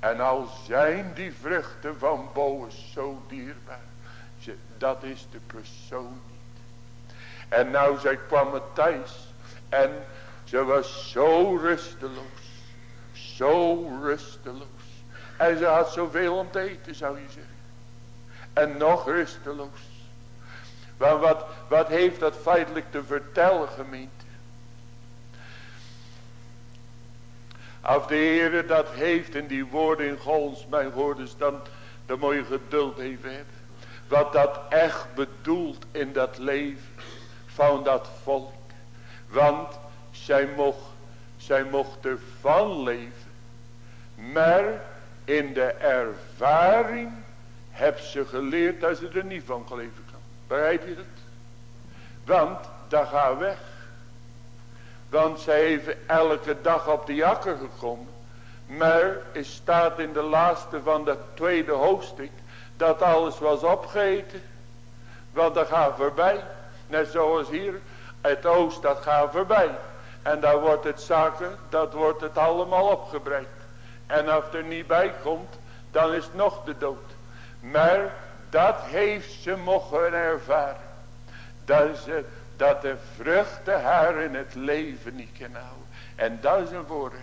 En al zijn die vruchten van Boos zo dierbaar. Dat is de persoon niet. En nou zij kwam het thuis. En ze was zo rusteloos. Zo rusteloos. En ze had zoveel om te eten zou je zeggen. En nog rusteloos. Maar wat, wat heeft dat feitelijk te vertellen gemeente? Als de Heer dat heeft in die woorden in Gods mijn woorden, dan, dan moet je geduld even hebben. Wat dat echt bedoelt in dat leven van dat volk. Want zij mocht, zij mocht ervan leven. Maar in de ervaring heb ze geleerd dat ze er niet van leven kan. Begrijp je dat? Want dat gaat weg. Want zij heeft elke dag op de akker gekomen. Maar het staat in de laatste van dat tweede hoofdstuk. Dat alles was opgegeten. Want dat gaat voorbij. Net zoals hier. Het oost dat gaat voorbij. En daar wordt het zaken. Dat wordt het allemaal opgebreid. En als er niet bij komt. Dan is het nog de dood. Maar dat heeft ze mogen ervaren. Dat ze Dat de vruchten haar in het leven niet kan houden. En dat is een voorrecht.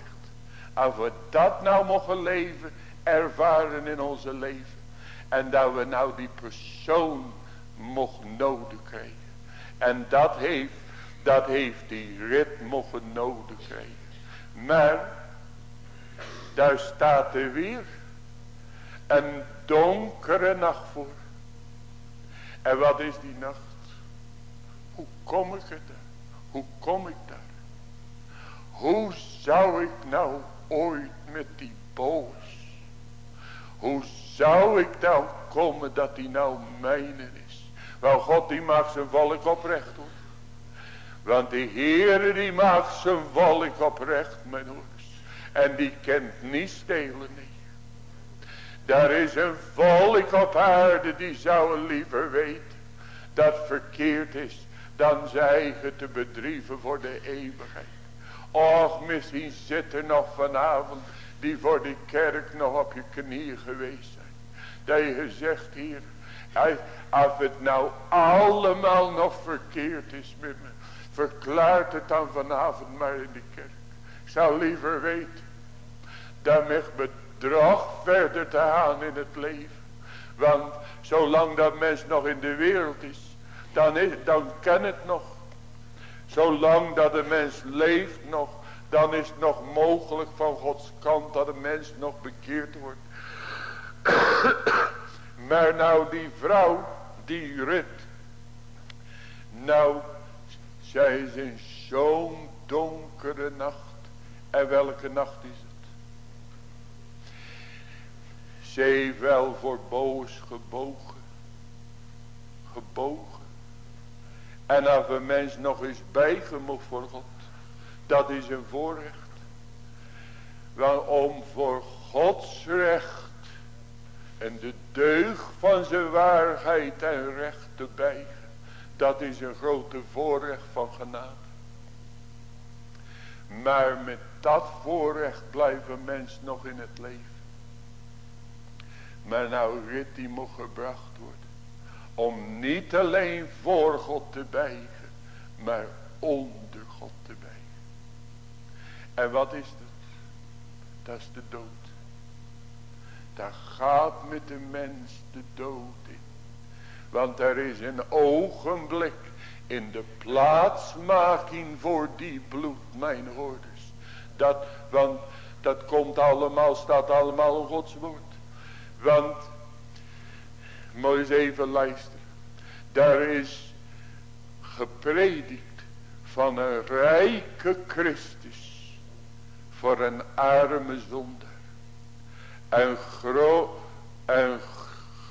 Als we dat nou mogen leven, ervaren in onze leven. En dat we nou die persoon mogen nodig krijgen. En dat heeft, dat heeft die rit mogen nodig krijgen. Maar, daar staat er weer een donkere nacht voor. En wat is die nacht? Kom ik er? Hoe kom ik daar? Hoe zou ik nou ooit met die boos? Hoe zou ik nou komen dat die nou mijne is? Wel God die maakt zijn volk oprecht hoor. Want de Heere die maakt zijn volk oprecht mijn hoors. En die kent niet stelen niet. Daar is een volk op aarde die zou liever weten dat verkeerd is dan zij te bedrieven voor de eeuwigheid. Och, misschien zit er nog vanavond die voor die kerk nog op je knieën geweest zijn. Dat je zegt hier, als het nou allemaal nog verkeerd is met me, verklaart het dan vanavond maar in de kerk. Ik zou liever weten, dat me bedrog verder te gaan in het leven. Want zolang dat mens nog in de wereld is, dan, is, dan kan het nog. Zolang dat de mens leeft nog, dan is het nog mogelijk van Gods kant dat een mens nog bekeerd wordt. maar nou die vrouw, die rit. Nou, zij is in zo'n donkere nacht. En welke nacht is het? Zij wel voor boos gebogen. Gebogen. En als een mens nog eens bijgemoed voor God. Dat is een voorrecht. Wel om voor Gods recht. En de deugd van zijn waarheid en recht te bijgen. Dat is een grote voorrecht van genade. Maar met dat voorrecht blijft een mens nog in het leven. Maar nou rit die moet gebracht worden. Om niet alleen voor God te bijgen. Maar onder God te bijgen. En wat is dat? Dat is de dood. Daar gaat met de mens de dood in. Want er is een ogenblik in de plaatsmaking voor die bloed, mijn hoorders. Dat, want dat komt allemaal, staat allemaal in Gods woord. Want moet eens even luisteren. Daar is gepredikt van een rijke Christus voor een arme zondaar. Een, gro een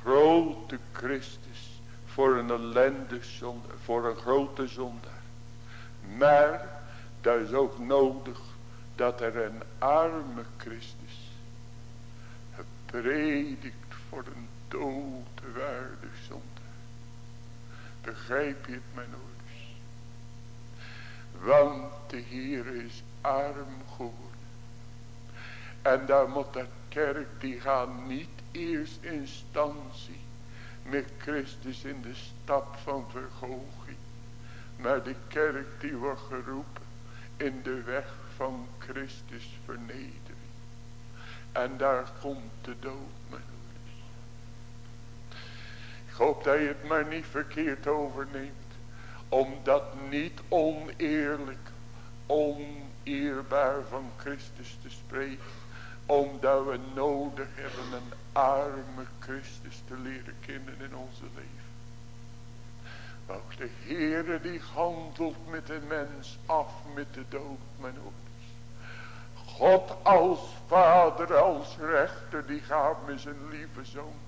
grote Christus voor een ellendig zondaar, voor een grote zondaar. Maar daar is ook nodig dat er een arme Christus gepredikt voor een doodwaardig zonde. Begrijp je het mijn ouders? Want de Heer is arm geworden. En daar moet de kerk, die gaat niet eerst instantie met Christus in de stap van verhoging. Maar de kerk die wordt geroepen in de weg van Christus vernedering. En daar komt de dood, mijn hoop dat je het maar niet verkeerd overneemt. Om dat niet oneerlijk, oneerbaar van Christus te spreken. Omdat we nodig hebben een arme Christus te leren kennen in onze leven. Want de Heere die handelt met de mens af met de dood, mijn ouders. God als vader, als rechter, die gaat met zijn lieve zoon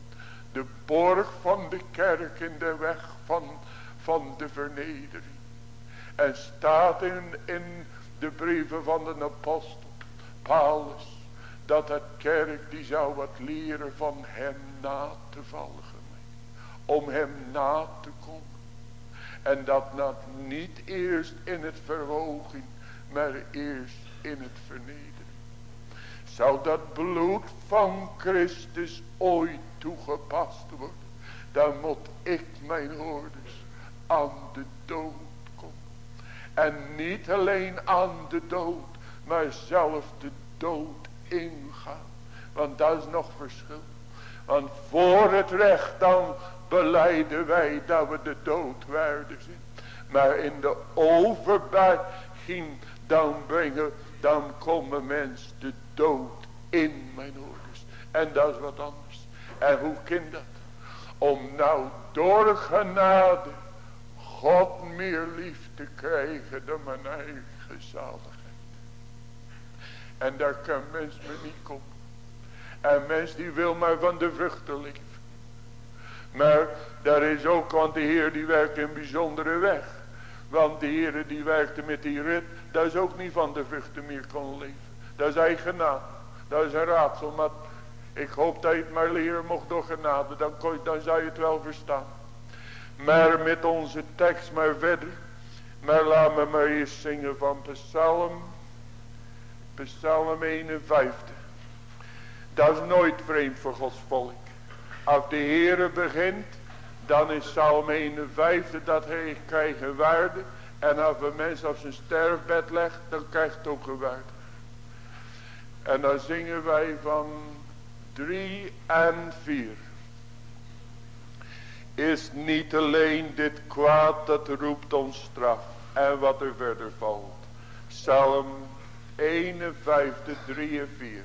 de borg van de kerk in de weg van, van de vernedering. En staat in, in de brieven van de apostel Paulus. Dat het kerk die zou wat leren van hem na te volgen. Om hem na te komen. En dat dat niet eerst in het verhoging. Maar eerst in het vernedering. Zou dat bloed van Christus ooit toegepast wordt. Dan moet ik mijn hoorders aan de dood komen. En niet alleen aan de dood, maar zelf de dood ingaan. Want dat is nog verschil. Want voor het recht dan beleiden wij dat we de dood waardig zijn. Maar in de overbuiging dan brengen, dan komen mens de dood in mijn ouders. En dat is wat anders. En hoe kan dat? Om nou door genade God meer lief te krijgen dan mijn eigen zaligheid. En daar kan mens me niet komen. En mens die wil maar van de vruchten leven. Maar daar is ook, want de Heer die werkt een bijzondere weg. Want de Heer die werkte met die rit, dat is ook niet van de vruchten meer kon leven. Dat is eigen genade. Dat is een raadsel, maar ik hoop dat je het maar leren mocht door genade. Dan, kon, dan zou je het wel verstaan. Maar met onze tekst maar verder. Maar laat me maar eerst zingen van Psalm. Psalm 51. Dat is nooit vreemd voor Gods volk. Als de Heere begint. Dan is Psalm 51 dat hij krijgt een waarde. En als een mens op zijn sterfbed legt. Dan krijgt ook een waarde. En dan zingen wij van 3 en 4 is niet alleen dit kwaad dat roept ons straf. En wat er verder valt. Psalm 51, 3 en 4.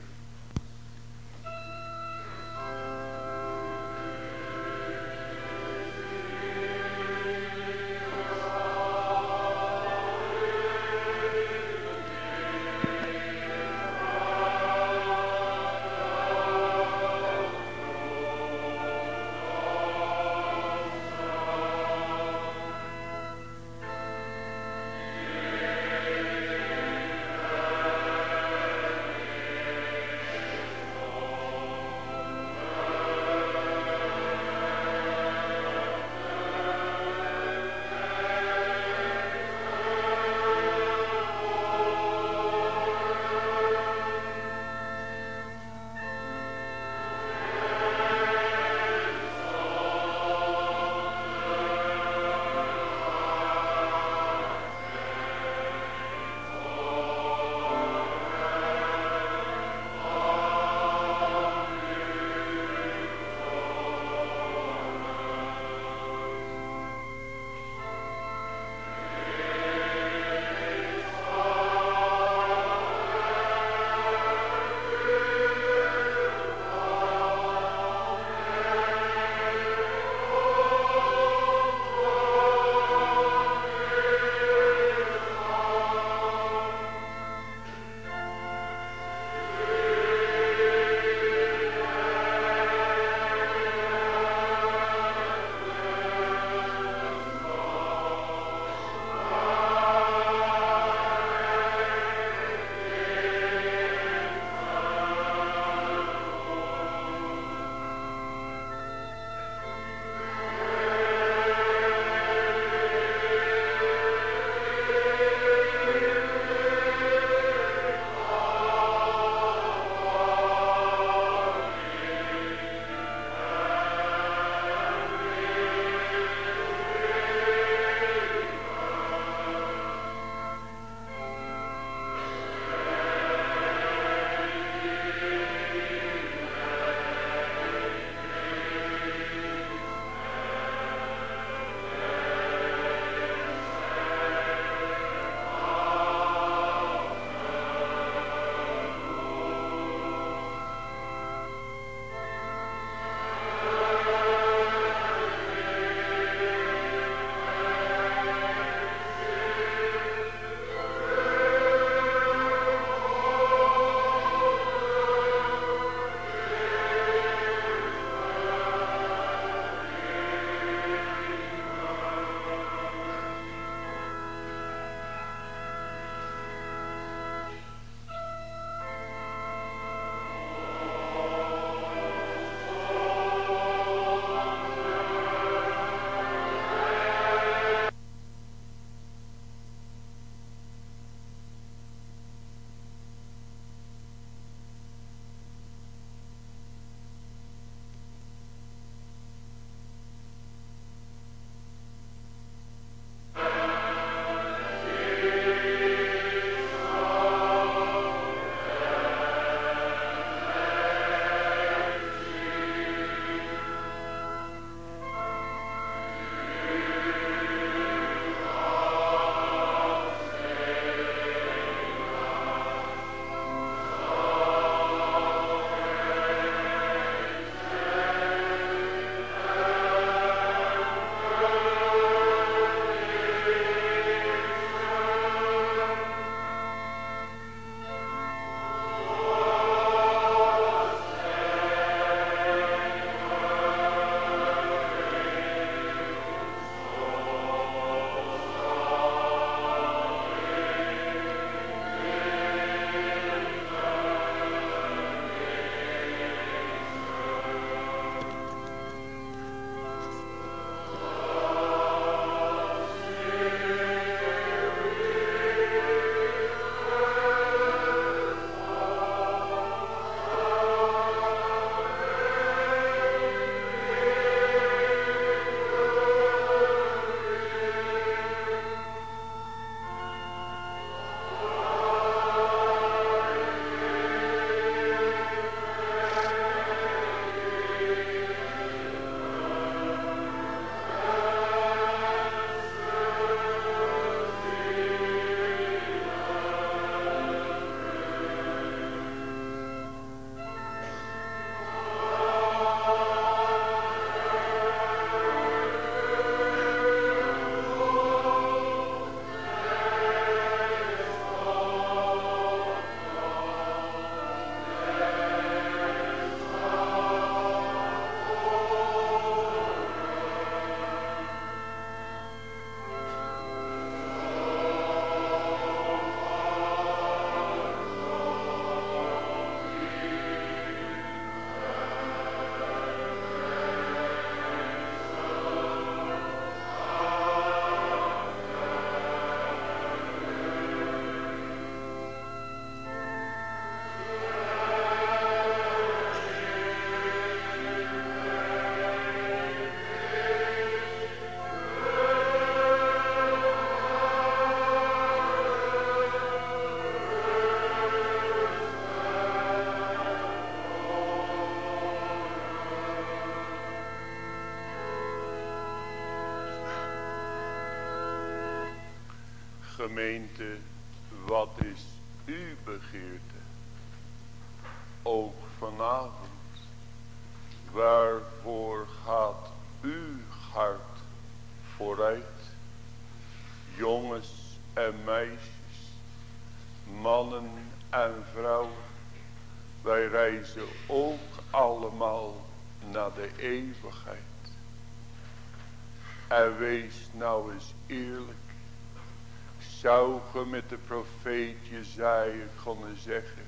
Nou eerlijk. Zou ge met de profeet Jezaja kunnen zeggen.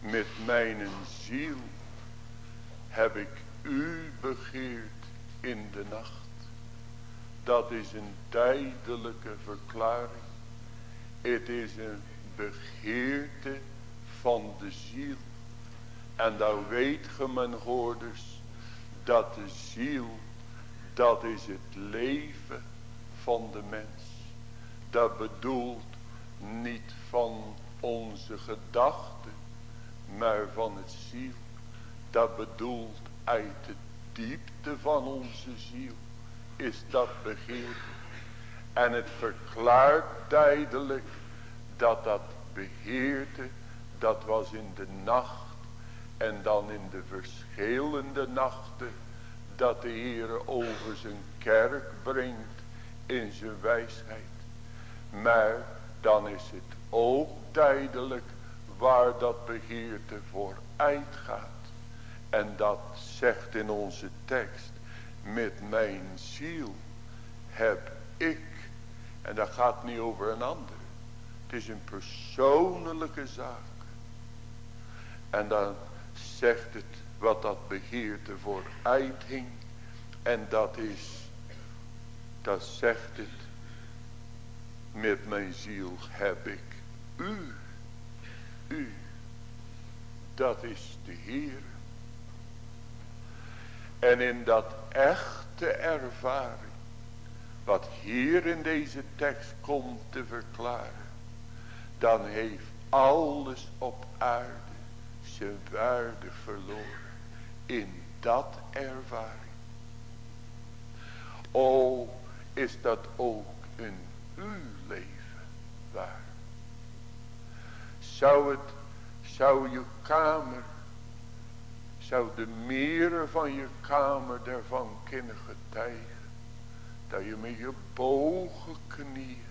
Met mijn ziel heb ik u begeerd in de nacht. Dat is een tijdelijke verklaring. Het is een begeerte van de ziel. En dan weet ge mijn hoorders. Dat de ziel. Dat is het leven van de mens. Dat bedoelt niet van onze gedachten. Maar van het ziel. Dat bedoelt uit de diepte van onze ziel. Is dat begeerte. En het verklaart duidelijk dat dat beheerte, dat was in de nacht en dan in de verschillende nachten dat de Heer over zijn kerk brengt in zijn wijsheid. Maar dan is het ook tijdelijk waar dat begeerte voor uitgaat. En dat zegt in onze tekst, met mijn ziel heb ik, en dat gaat niet over een ander. Het is een persoonlijke zaak. En dan zegt het wat dat begeerte voor hing. En dat is, dat zegt het, met mijn ziel heb ik u, u, dat is de Heer. En in dat echte ervaring, wat hier in deze tekst komt te verklaren, dan heeft alles op aarde zijn waarde verloren in dat ervaring. O, is dat ook in uw leven waar? Zou het, zou je kamer, zou de meren van je kamer daarvan kunnen getuigen, dat je met je bogen knieën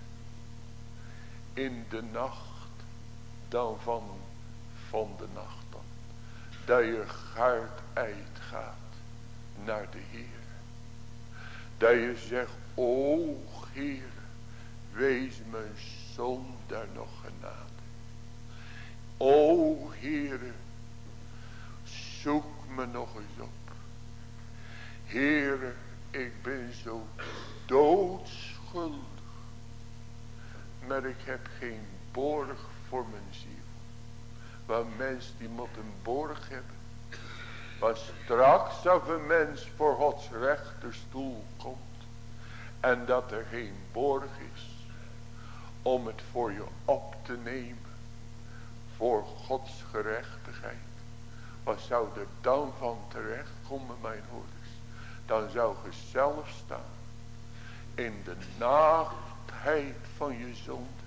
in de nacht dan van, van de nacht dan. Dat je hart uitgaat naar de Heer. Dat je zegt, o Heer, wees mijn daar nog genade. O Heer, zoek me nog eens op. Heer, ik ben zo doodschuldig. Maar ik heb geen borg voor mijn ziel. Want mens die moet een borg hebben. Want straks als een mens voor Gods rechterstoel komt. En dat er geen borg is. Om het voor je op te nemen. Voor Gods gerechtigheid. Wat zou er dan van terecht komen mijn hoorders. Dan zou je zelf staan. In de naaktheid van je zonde.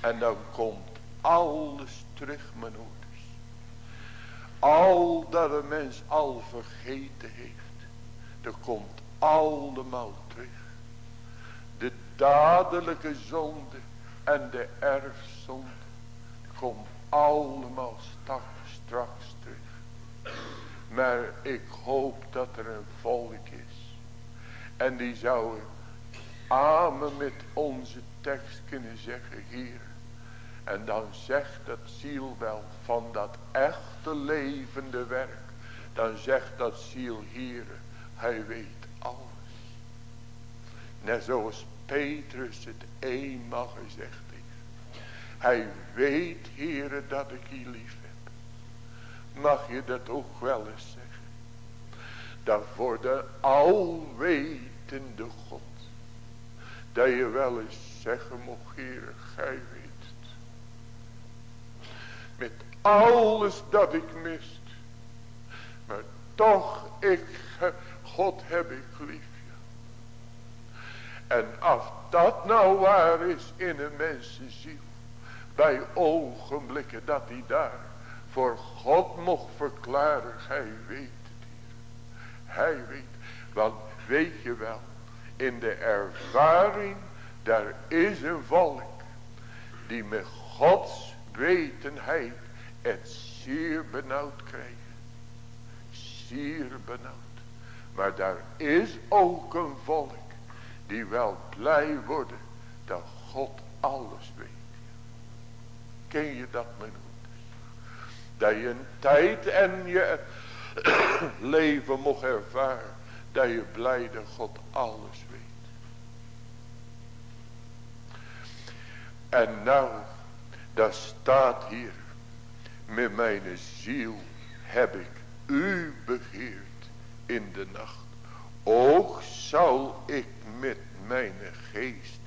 En dan komt alles terug mijn ouders. Al dat een mens al vergeten heeft. Er komt allemaal dadelijke zonde en de erfzonde. Komt allemaal straks, terug. Maar ik hoop dat er een volk is. En die zouden amen met onze tekst kunnen zeggen. Hier. En dan zegt dat ziel wel van dat echte levende werk. Dan zegt dat ziel hier, hij weet. Net zoals Petrus het eenmaal gezegd heeft. Hij weet, heren, dat ik je lief heb. Mag je dat ook wel eens zeggen? Dat voor de alwetende God. Dat je wel eens zeggen mocht, heren, gij weet met alles dat ik mist. Maar toch, ik, God heb ik lief. En als dat nou waar is in een mensenziel. Bij ogenblikken dat hij daar voor God mocht verklaren. Hij weet het hier. Hij weet. Want weet je wel. In de ervaring. Daar is een volk. Die met Gods wetenheid. Het zeer benauwd krijgen. Zeer benauwd. Maar daar is ook een volk. Die wel blij worden. Dat God alles weet. Ken je dat mijn dat je een tijd en je (clears throat) leven mocht ervaren. Dat je blij dat God alles weet. En nou, daar staat hier. Met mijn ziel heb ik u begeerd in de nacht. Ook zal ik met mijn geest,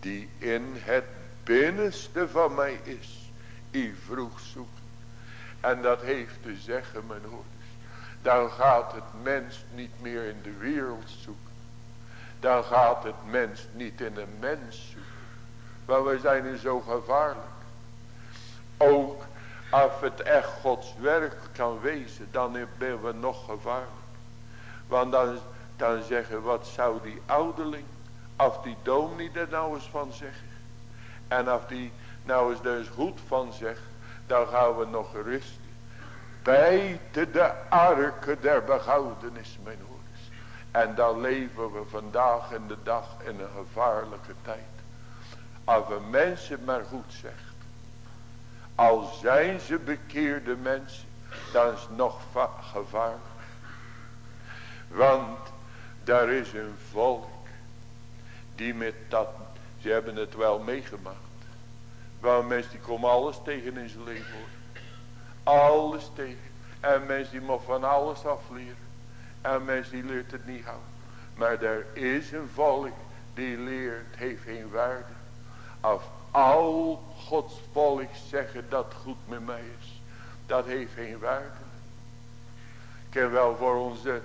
die in het binnenste van mij is, u vroeg zoeken. En dat heeft te zeggen, mijn hoorders. Dan gaat het mens niet meer in de wereld zoeken. Dan gaat het mens niet in een mens zoeken. Want we zijn er zo gevaarlijk. Ook als het echt Gods werk kan wezen, dan ben we nog gevaarlijk. Want dan, dan zeggen, wat zou die ouderling, of die dominee er nou eens van zeggen. En als die nou eens eens goed van zegt, dan gaan we nog rusten. Buiten de arken der behoudenis, mijn hoorders. En dan leven we vandaag in de dag in een gevaarlijke tijd. Als een mensen maar goed zegt. Al zijn ze bekeerde mensen, dan is het nog gevaarlijk. Want daar is een volk die met dat, ze hebben het wel meegemaakt. Waar mensen die komen alles tegen in zijn leven hoor. Alles tegen. En mensen die mogen van alles afleren. En mensen die leert het niet houden. Maar er is een volk die leert, heeft geen waarde. Of al Gods volk zeggen dat goed met mij is. Dat heeft geen waarde. Kan wel voor onze,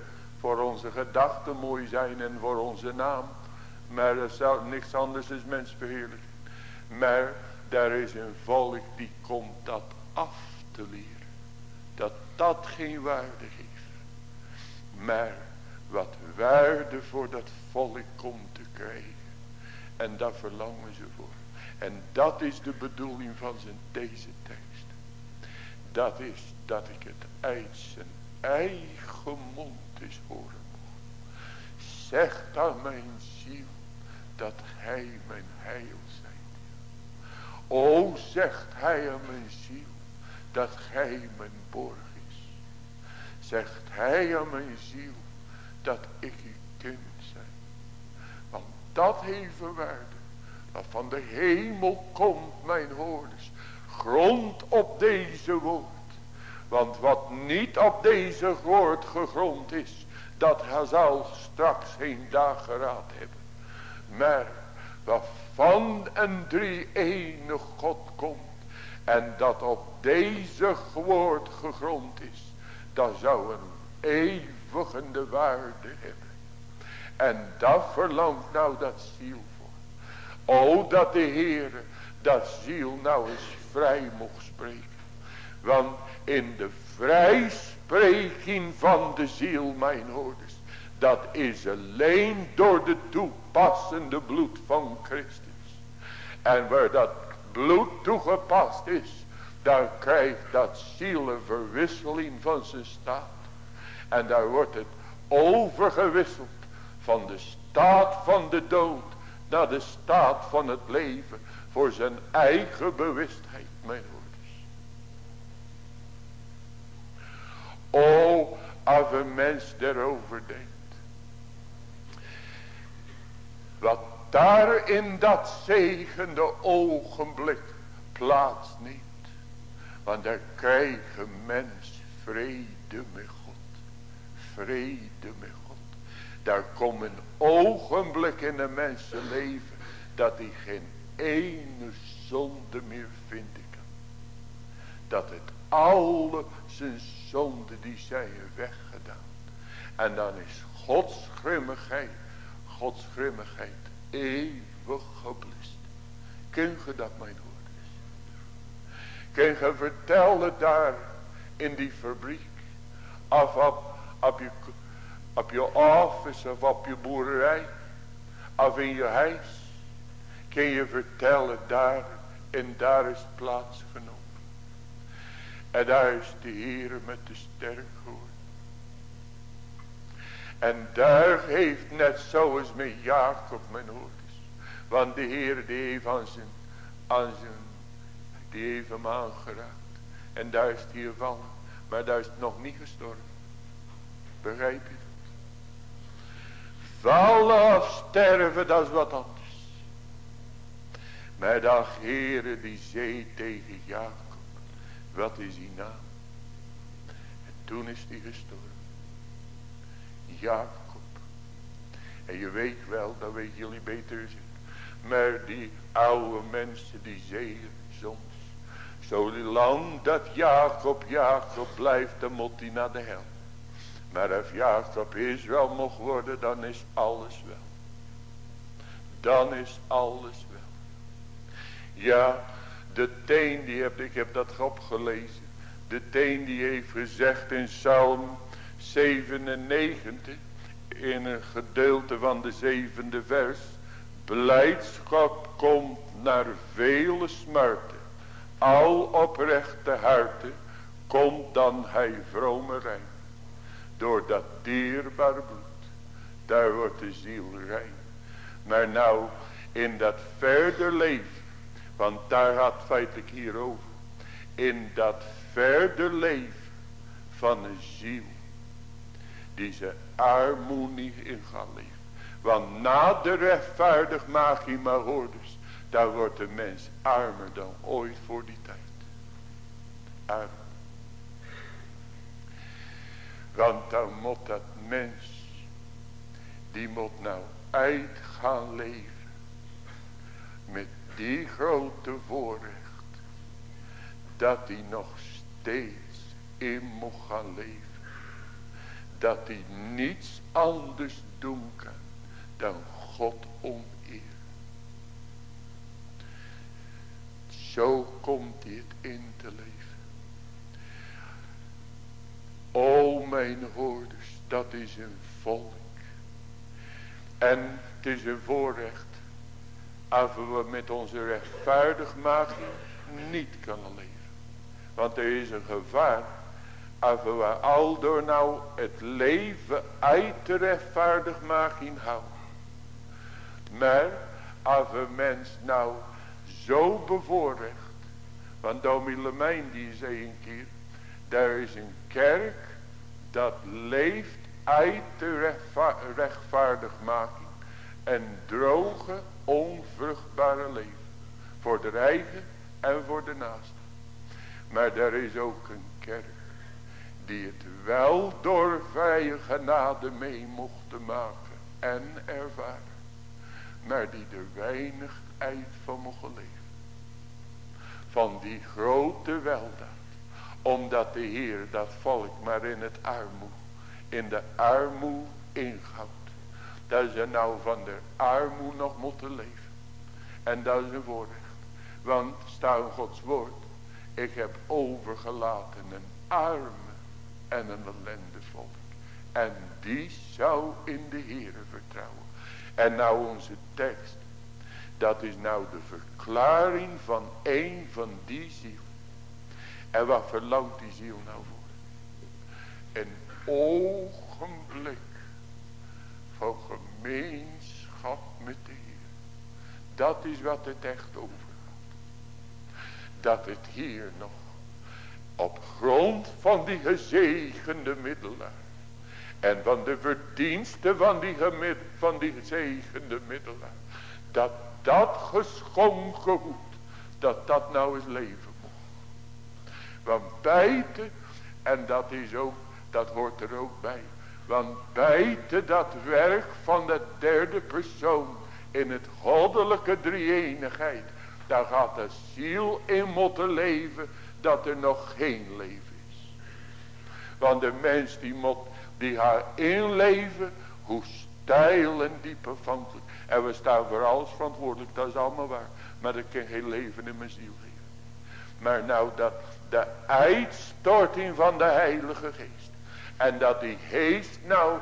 voor onze gedachten mooi zijn en voor onze naam. Maar er zou niks anders is mens verheerlijken. Maar daar is een volk die komt dat af te leren. Dat dat geen waarde heeft. Maar wat waarde voor dat volk komt te krijgen. En daar verlangen ze voor. En dat is de bedoeling van zijn, deze tekst. Dat is dat ik het uit zijn eigen mond is horen. Zegt aan mijn ziel dat hij mijn heil O, zegt hij aan mijn ziel, dat gij mijn borg is. Zegt hij aan mijn ziel, dat ik uw kind zijn. Want dat heeft een waarde. Dat van de hemel komt mijn hoorders. Grond op deze woord. Want wat niet op deze woord gegrond is. Dat zal straks geen dageraad hebben. Maar wat van een drie ene God komt. En dat op deze woord gegrond is. Dat zou een eeuwigende waarde hebben. En dat verlangt nou dat ziel voor. O dat de Heer dat ziel nou eens vrij mocht spreken. Want in de vrijspreking van de ziel mijn hoorders. Dat is alleen door de toepassende bloed van Christus. En waar dat bloed toegepast is. Dan krijgt dat ziel een verwisseling van zijn staat. En daar wordt het overgewisseld. Van de staat van de dood. Naar de staat van het leven. Voor zijn eigen bewustheid mijn hoorders. O als een mens erover denkt. Wat daar in dat zegende ogenblik plaats neemt. Want daar krijgt mens vrede met God. Vrede met God. Daar komt een ogenblik in een mensenleven dat hij geen ene zonde meer vinden kan. Dat het alle zijn zonden die zijn weggedaan. En dan is Gods grimmigheid, Gods grimmigheid eeuwig geblust. Kun je dat mijn hoorders? Kun je vertellen daar in die fabriek. Of op, op, je, op je office of op je boerderij. Of in je huis. Kun je vertellen daar en daar is plaats genomen. En daar is de Heer met de sterk geworden. En daar heeft net zoals met Jacob mijn hoorders. Want de Heer die heeft aan zijn, aan zijn, die heeft hem aangeraakt. En daar is hij gevallen. Maar daar is nog niet gestorven. Begrijp je dat? Vallen of sterven, dat is wat anders. Maar de Heere die zei tegen Jacob. Wat is die naam? En toen is hij gestorven. Jacob. En je weet wel, dat weet jullie beter Maar die oude mensen die zeiden soms. Zolang dat Jacob Jacob blijft, dan moet hij naar de hel. Maar als Jacob Israël mocht worden, dan is alles wel. Dan is alles wel. Ja, de teen die heb, ik heb dat opgelezen. De teen die heeft gezegd in Psalm 97. In een gedeelte van de zevende vers. Blijdschap komt naar vele smarten. Al oprechte harten komt dan hij vrome rein. Door dat dierbaar bloed. Daar wordt de ziel rein. Maar nou in dat verder leven want daar gaat feitelijk hier over. In dat verder leven van een ziel. Die ze armoedig in gaan leven. Want na de rechtvaardig maak je maar hoorders. Daar wordt de mens armer dan ooit voor die tijd. Arm. Want dan moet dat mens. Die moet nou uit gaan leven. Met die grote voorrecht. Dat hij nog steeds in mocht gaan leven. Dat hij niets anders doen kan dan God oneer. Zo komt hij het in te leven. O mijn hoorders, dat is een volk. En het is een voorrecht als we met onze rechtvaardigmaking niet kunnen leven. Want er is een gevaar. Als we al door nou het leven uit de rechtvaardigmaking houden. Maar als een mens nou zo bevoorrecht. Want Dominee Lemijn die zei een keer. Daar is een kerk dat leeft uit de rechtvaardigmaking. En droge onvruchtbare leven. Voor de eigen en voor de naaste. Maar er is ook een kerk. Die het wel door vrije genade mee mochten maken. En ervaren. Maar die er weinig uit van mogen leven. Van die grote weldaad. Omdat de Heer dat volk maar in het armoe. In de armoe ingaat dat ze nou van de armoede nog moeten leven. En dat is een voorrecht. Want staat in Gods woord. Ik heb overgelaten een arme en een ellende volk. En die zou in de Heere vertrouwen. En nou onze tekst. Dat is nou de verklaring van een van die ziel. En wat verlangt die ziel nou voor? Een ogenblik van gemeenschap met de Heer. Dat is wat het echt over gaat. Dat het hier nog op grond van die gezegende middelaar. En van de verdiensten van die, van die gezegende middelaar. Dat dat geschonken wordt. Dat dat nou eens leven moet. Want bijten. En dat is ook. Dat hoort er ook bij. Want buiten dat werk van de derde persoon in het goddelijke drie-eenigheid. Daar gaat de ziel in moeten leven dat er nog geen leven is. Want de mens die moet die haar inleven hoe steil en diep afhankelijk. En we staan voor alles verantwoordelijk, dat is allemaal waar. Maar dat kan geen leven in mijn ziel geven. Maar nou dat de uitstorting van de heilige geest. En dat die geest nou,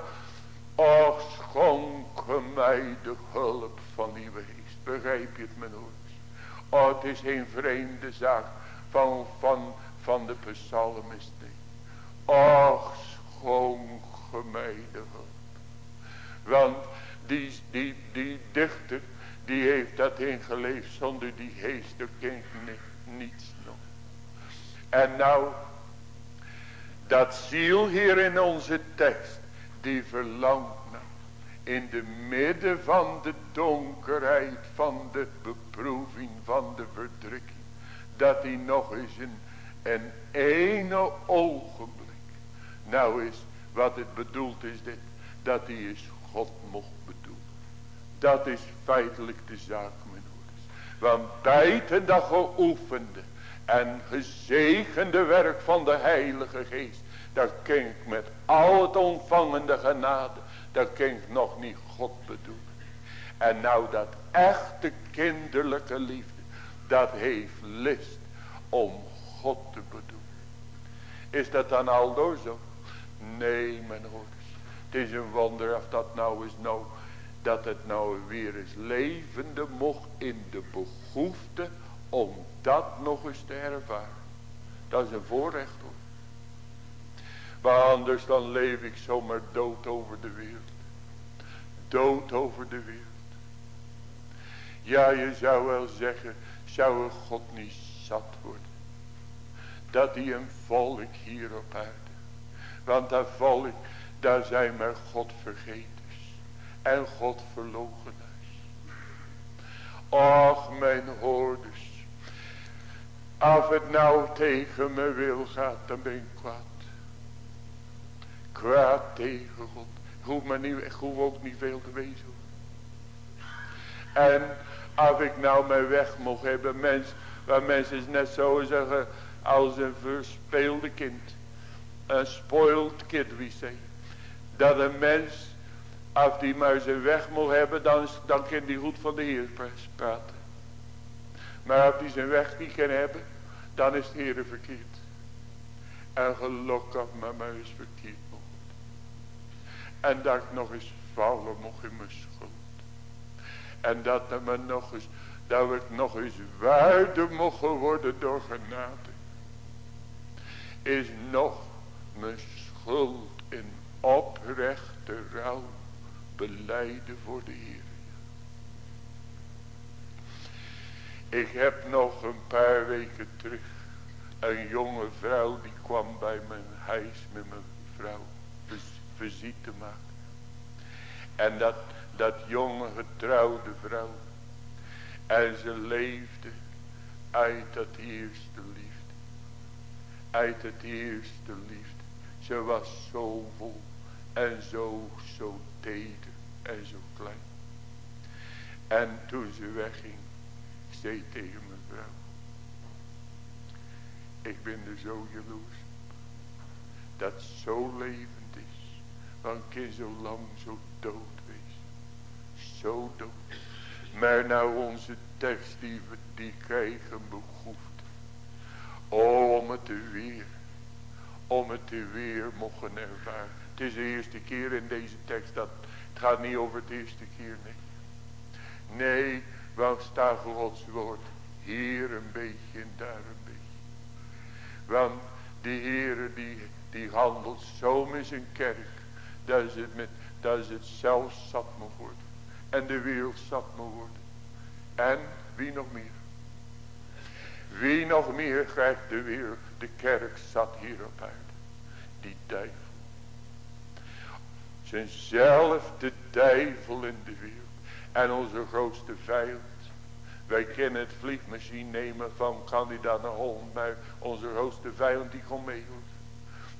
och schonk mij de hulp van die geest. Begrijp je het mijn? Oh het is geen vreemde zaak van, van, van de psalmist. Nee. Och schonk mij de hulp. Want die, die, die dichter, die heeft dat ingeleefd zonder die geest, er kent niets nog. En nou, dat ziel hier in onze tekst, die verlangt naar, in de midden van de donkerheid van de beproeving van de verdrukking, dat hij nog eens een, een ene ogenblik, nou is wat het bedoeld is dit, dat hij is God mocht bedoelen. Dat is feitelijk de zaak, mijn hoeders. Want buiten dat geoefende en gezegende werk van de Heilige Geest, kan ik met al het ontvangende genade, kan ik nog niet God bedoelen. En nou dat echte kinderlijke liefde, dat heeft list om God te bedoelen. Is dat dan aldoor zo? Nee, mijn hoor. Het is een wonder of dat nou is nou, dat het nou weer eens levende mocht in de behoefte om dat nog eens te ervaren. Dat is een voorrecht hoor. Maar anders dan leef ik zomaar dood over de wereld. Dood over de wereld. Ja, je zou wel zeggen, zou God niet zat worden. Dat hij een volk hier op aarde. Want dat volk daar zijn maar God vergeters. En God verlogenaars. Och mijn hoorders. Als het nou tegen me wil gaat, dan ben ik kwaad. Kwaad tegen God. Ik hoef, me niet, ik ook niet veel te wezen. En als ik nou mijn weg mocht hebben. Mens, waar mensen net zo zeggen. Als een verspeelde kind. Een spoiled kid wie zei dat een mens, als die maar zijn weg moet hebben, dan, dan kan die goed van de Heer praten. Maar als die zijn weg niet kan hebben, dan is de Heer verkeerd. En gelukkig met mij is verkeerd mocht. En dat ik nog eens vallen mocht in mijn schuld. En dat er me nog eens, dat ik nog eens waarde mocht worden door genade. Is nog mijn schuld in oprechte rouw beleiden voor de Heer. Ik heb nog een paar weken terug een jonge vrouw die kwam bij mijn huis met mijn vrouw visite maken. En dat, dat jonge getrouwde vrouw. En ze leefde uit het eerste liefde. Uit het eerste liefde. Ze was zo vol en zo, zo teder en zo klein. En toen ze wegging, zei tegen mijn vrouw. Ik ben er zo jaloers. Dat zo levend is. Want kind zo lang zo dood wees. Zo dood. Maar nou onze tekst die, die krijgen behoefte. om het weer. Om het weer mogen ervaren. Het is de eerste keer in deze tekst dat het gaat niet over het eerste keer, nee. Nee, want staat Gods woord hier een beetje en daar een beetje. Want die Heere die, die handelt zo met zijn kerk. Dat het, met, dat het zelf zat moet worden. En de wereld zat moet worden. En wie nog meer? Wie nog meer krijgt de wereld, de kerk zat hier op aarde. Die duivel. Zijnzelfde duivel in de wereld. En onze grootste vijand. Wij kennen het vliegmachine nemen van kandidaat naar Holland. Maar onze grootste vijand die komt mee.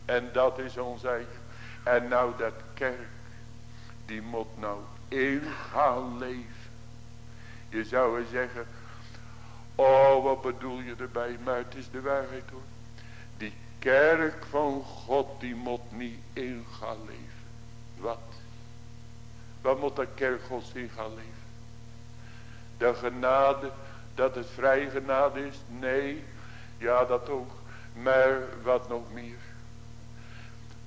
En dat is ons eigen. En nou dat kerk. Die moet nou in gaan leven. Je zou zeggen. Oh wat bedoel je erbij. Maar het is de waarheid hoor. Die kerk van God die moet niet in gaan leven. Wat? Wat moet dat kerk gods in gaan leven? De genade, dat het vrij genade is? Nee, ja dat ook. Maar wat nog meer?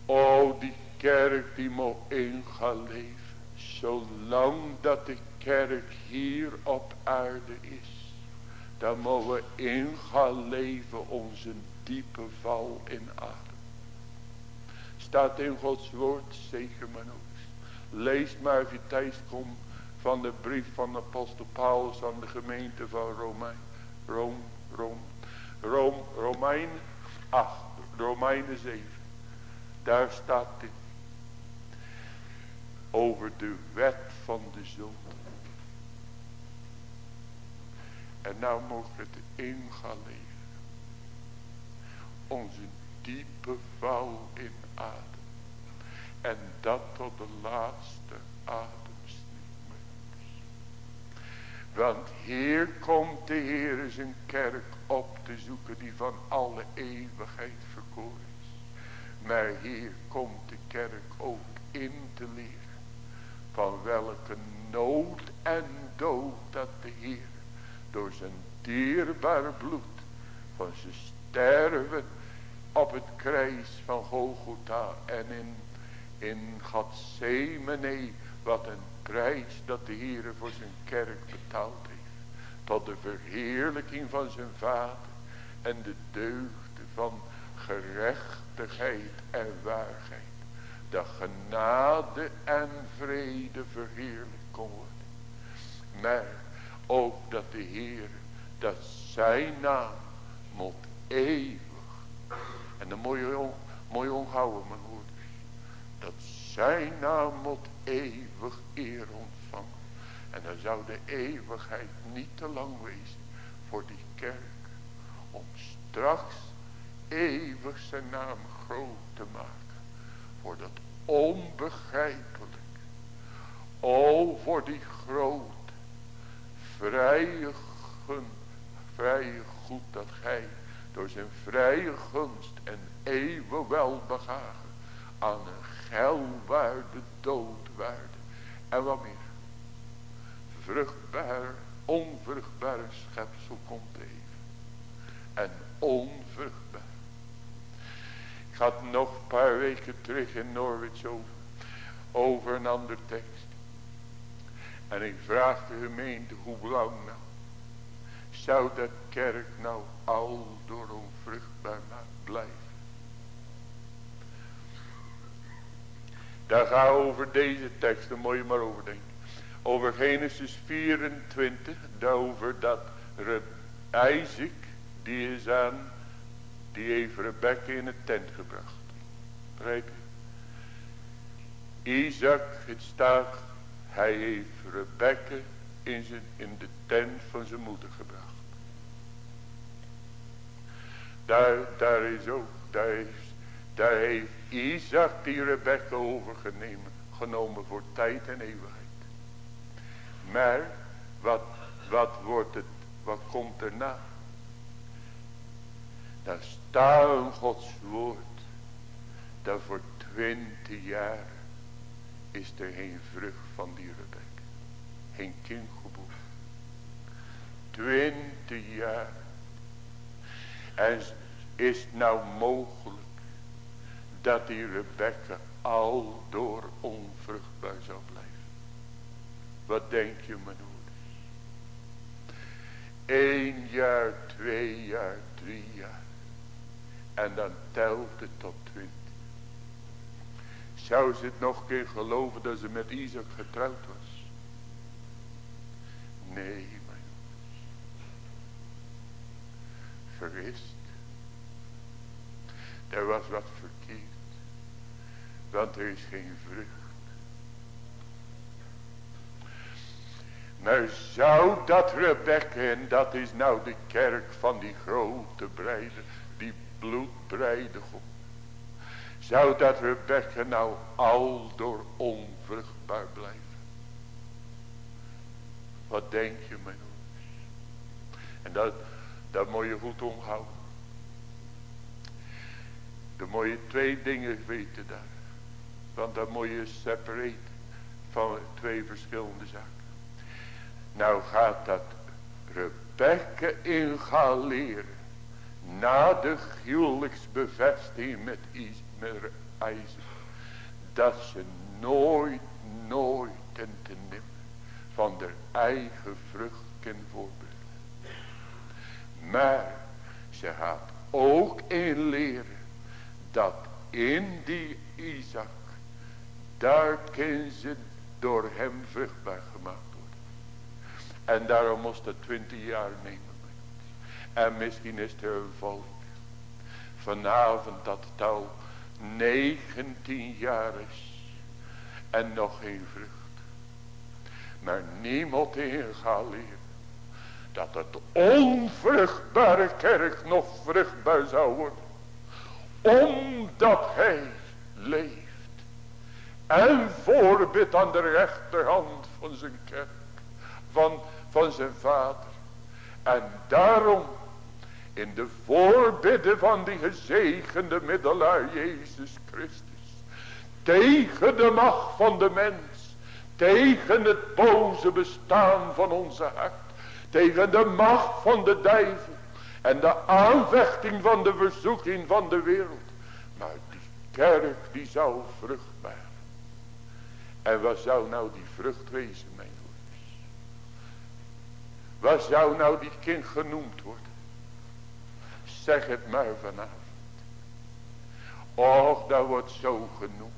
O die kerk die moet in gaan leven. Zolang dat de kerk hier op aarde is. Dan mogen we in gaan leven onze diepe val in adem. Staat in Gods woord, zeker maar ook. Lees maar als je thuis komt van de brief van de apostel Paulus aan de gemeente van Romein. Rome, Rome, Rome, Romein 8, Romeinen 7. Daar staat dit. Over de wet van de zonde. En nou mogen we het in gaan. Onze diepe val in adem. En dat tot de laatste ademsnik. Want hier komt de Heer zijn kerk op te zoeken die van alle eeuwigheid verkoren is. Maar hier komt de kerk ook in te leren. Van welke nood en dood dat de Heer door zijn dierbare bloed van zijn sterven op het kruis van Golgotha en in, in Gethsemane, wat een prijs dat de Heer voor zijn kerk betaald heeft. Tot de verheerlijking van zijn vader en de deugden van gerechtigheid en waarheid. De genade en vrede verheerlijk kon worden. Maar ook dat de Heer, dat zijn naam moet eeuwig en dan moet je, woord. Dat zijn naam moet eeuwig eer ontvangen. En dan zou de eeuwigheid niet te lang wezen voor die kerk. Om straks eeuwig zijn naam groot te maken. Voor dat onbegrijpelijk. O voor die grote vrije gun, vrije goed dat gij door zijn vrije gunst en eeuwen welbehagen aan een geilwaarde doodwaarde. En wat meer? Vruchtbaar onvruchtbare schepsel komt te even en onvruchtbaar. Ik had nog een paar weken terug in Norwich over. Over een ander tekst. En ik vraag de gemeente hoe lang nou? Zou de kerk nou al door onvruchtbaar blijven. Daar we over deze tekst, daar moet je maar over denken. Over Genesis 24, daarover dat Isaac, die is aan, die heeft Rebecca in het tent gebracht. Begrijp je? Isaac, het staat, hij heeft Rebecca in, zijn, in de tent van zijn moeder gebracht. Daar, daar is ook, daar heeft, daar heeft Isaac die Rebecca overgenomen genomen voor tijd en eeuwigheid. Maar, wat, wat wordt het, wat komt erna? Daar staat een Gods woord, dat voor twintig jaar is er geen vrucht van die Rebecca. Geen kind geboren. Twintig jaar en is het nou mogelijk dat die Rebecca al door onvruchtbaar zou blijven? Wat denk je mijn ouders? Eén jaar, twee jaar, drie jaar. En dan telt het tot twintig. Zou ze het nog keer geloven dat ze met Isaac getrouwd was? Nee, verwist. Er was wat verkeerd. Er is geen vrucht. Maar zou dat Rebecca, en dat is nou de kerk van die grote breide, die bloedbreidegom. Zou dat Rebecca nou al door onvruchtbaar blijven? Wat denk je mijn ouders? En dat, dat moet je goed onthouden. Dan moet je twee dingen weten daar. Want dan moet je separeren. van twee verschillende zaken. Nou gaat dat Rebecca in gaan leren. Na de huwelijksbevestiging met, Is Isaac. Dat ze nooit, nooit en te nimmer van de eigen vrucht kan voorbereiden. Maar ze gaat ook in leren dat in die Isaac, daar kan ze door hem vruchtbaar gemaakt worden. En daarom moest het twintig jaar nemen. En misschien is er een volk. Vanavond dat het al 19 jaar is. En nog geen vrucht. Maar niemand in leren. Dat het onvruchtbare kerk nog vruchtbaar zou worden. Omdat hij leeft. En voorbidt aan de rechterhand van zijn kerk. Van, van zijn vader. En daarom in de voorbidden van die gezegende middelaar Jezus Christus. Tegen de macht van de mens. Tegen het boze bestaan van onze hart. Tegen de macht van de duivel. En de aanvechting van de verzoeking van de wereld. Maar die kerk die zou vruchtbaar. En wat zou nou die vrucht wezen mijn broeders? Wat zou nou die kind genoemd worden? Zeg het maar vanavond. Och, dat wordt zo genoemd.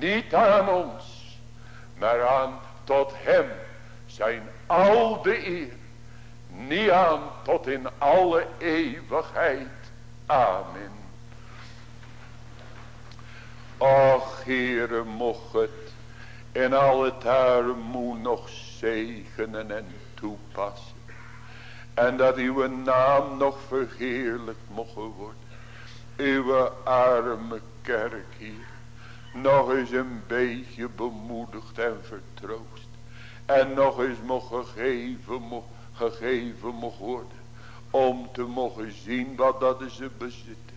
Niet aan ons, maar aan tot hem zijn al de eer. Niet aan tot in alle eeuwigheid. Amen. Och, Heere, mocht het in alle taren moe nog zegenen en toepassen. En dat uw naam nog verheerlijk mogen worden. Uw arme kerk hier. Nog eens een beetje bemoedigd en vertroost. En nog eens mogen gegeven, gegeven mogen worden. Om te mogen zien wat dat ze bezitten.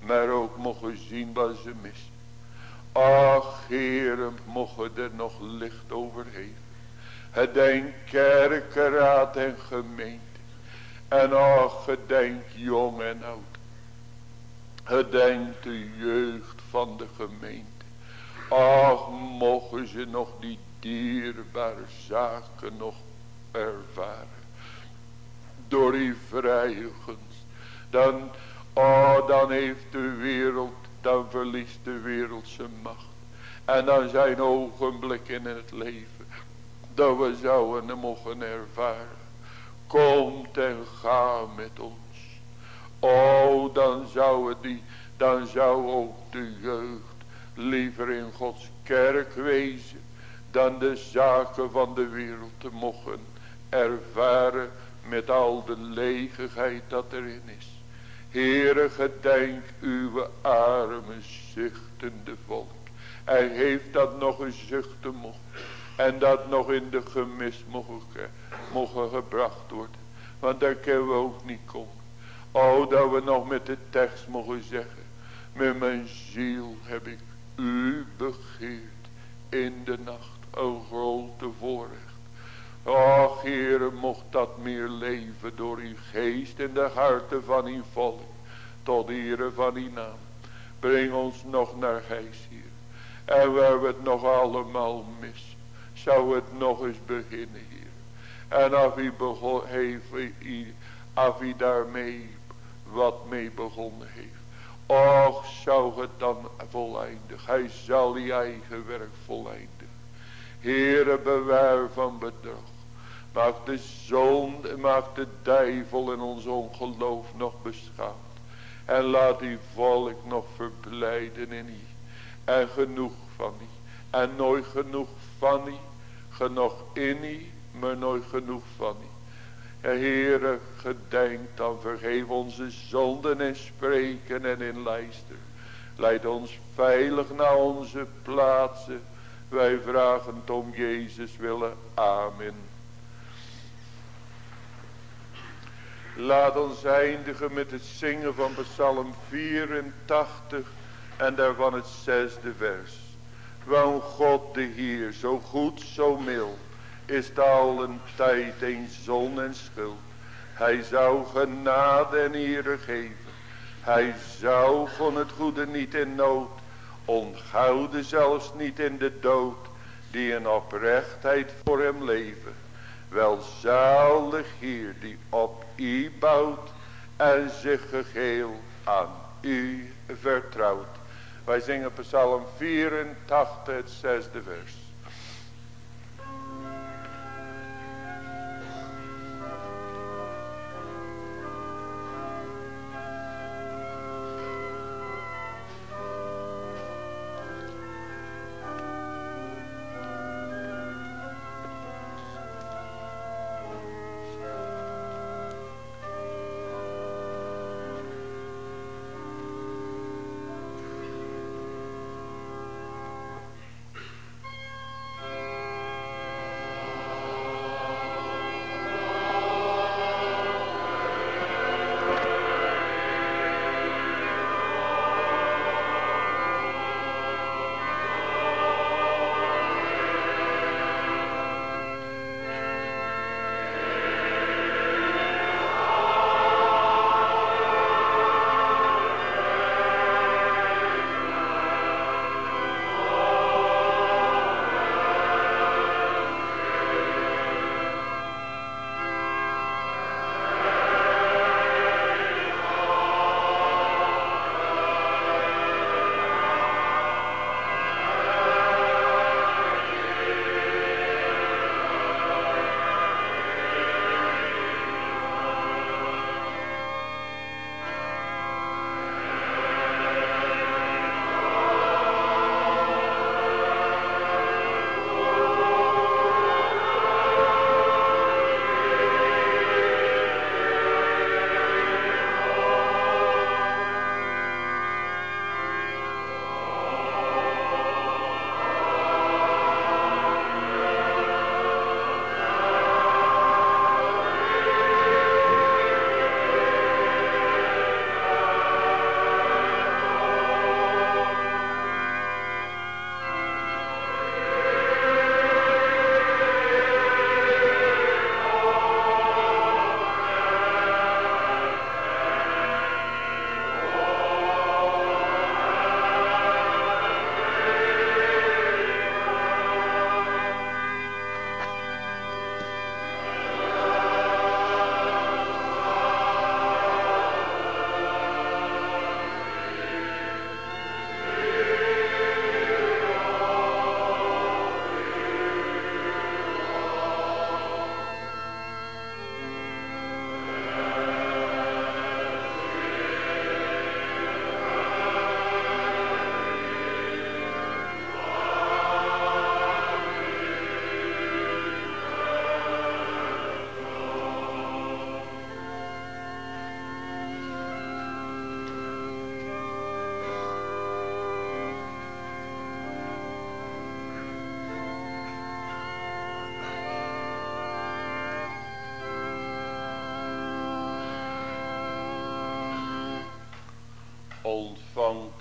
Maar ook mogen zien wat ze missen. Ach, heren, mogen er nog licht overheen. Het denk kerkenraad en gemeente. En ach, gedenk jong en oud. Gedenk de jeugd van de gemeente. Ach, mogen ze nog die dierbare zaken nog ervaren. Door die vrije. Dan, oh, dan heeft de wereld, dan verliest de wereld zijn macht. En dan zijn ogenblikken in het leven. Dat we zouden mogen ervaren. Komt en ga met ons. Oh, dan zou, het die, dan zou ook de jeugd liever in Gods kerk wezen. Dan de zaken van de wereld te mogen ervaren met al de leegheid dat erin is. Heere, gedenk uw arme zuchtende volk. Hij heeft dat nog een zuchten mocht. En dat nog in de gemis mogen, mogen gebracht worden. Want daar kunnen we ook niet komen. Oh, dat we nog met de tekst mogen zeggen. Met mijn ziel heb ik u begeerd in de nacht. O grote voorrecht. Och, Heere, mocht dat meer leven door uw geest in de harten van uw volk. Tot ere van uw naam. Breng ons nog naar huis hier. En waar we het nog allemaal missen zou het nog eens beginnen hier. En als u, begon, heeft, als u daarmee wat mee begonnen heeft. Och, zou het dan voleindig. Hij zal die eigen werk voleindigen. Heere, bewaar van bedrog. Maak de zonde, maak de duivel in ons ongeloof nog beschaamd. En laat die volk nog verblijden in u. En genoeg van u. En nooit genoeg van u genoeg in u, maar nooit genoeg van u. Heere, gedenk dan, vergeef onze zonden in spreken en in lijsten. Leid ons veilig naar onze plaatsen. Wij vragen om Jezus willen. Amen. Laat ons eindigen met het zingen van Psalm 84 en daarvan het zesde vers. Want God de Heer, zo goed, zo mild, is de allen tijd een zon en schuld. Hij zou genade en ere geven. Hij zou van het goede niet in nood, onthouden zelfs niet in de dood, die in oprechtheid voor hem leven. Welzalig hier die op u bouwt en zich geheel aan u vertrouwt. Wij zingen psalm 84 het zesde vers.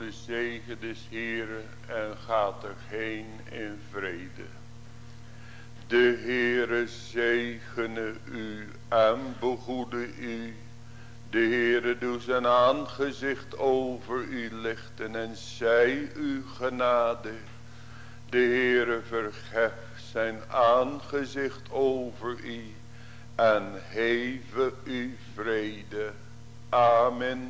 De zegen des Heeren en gaat er heen in vrede. De Heere zegene u en begoede u. De Heere doet zijn aangezicht over u lichten en zij u genade. De Heere verheft zijn aangezicht over u en heve u vrede. Amen.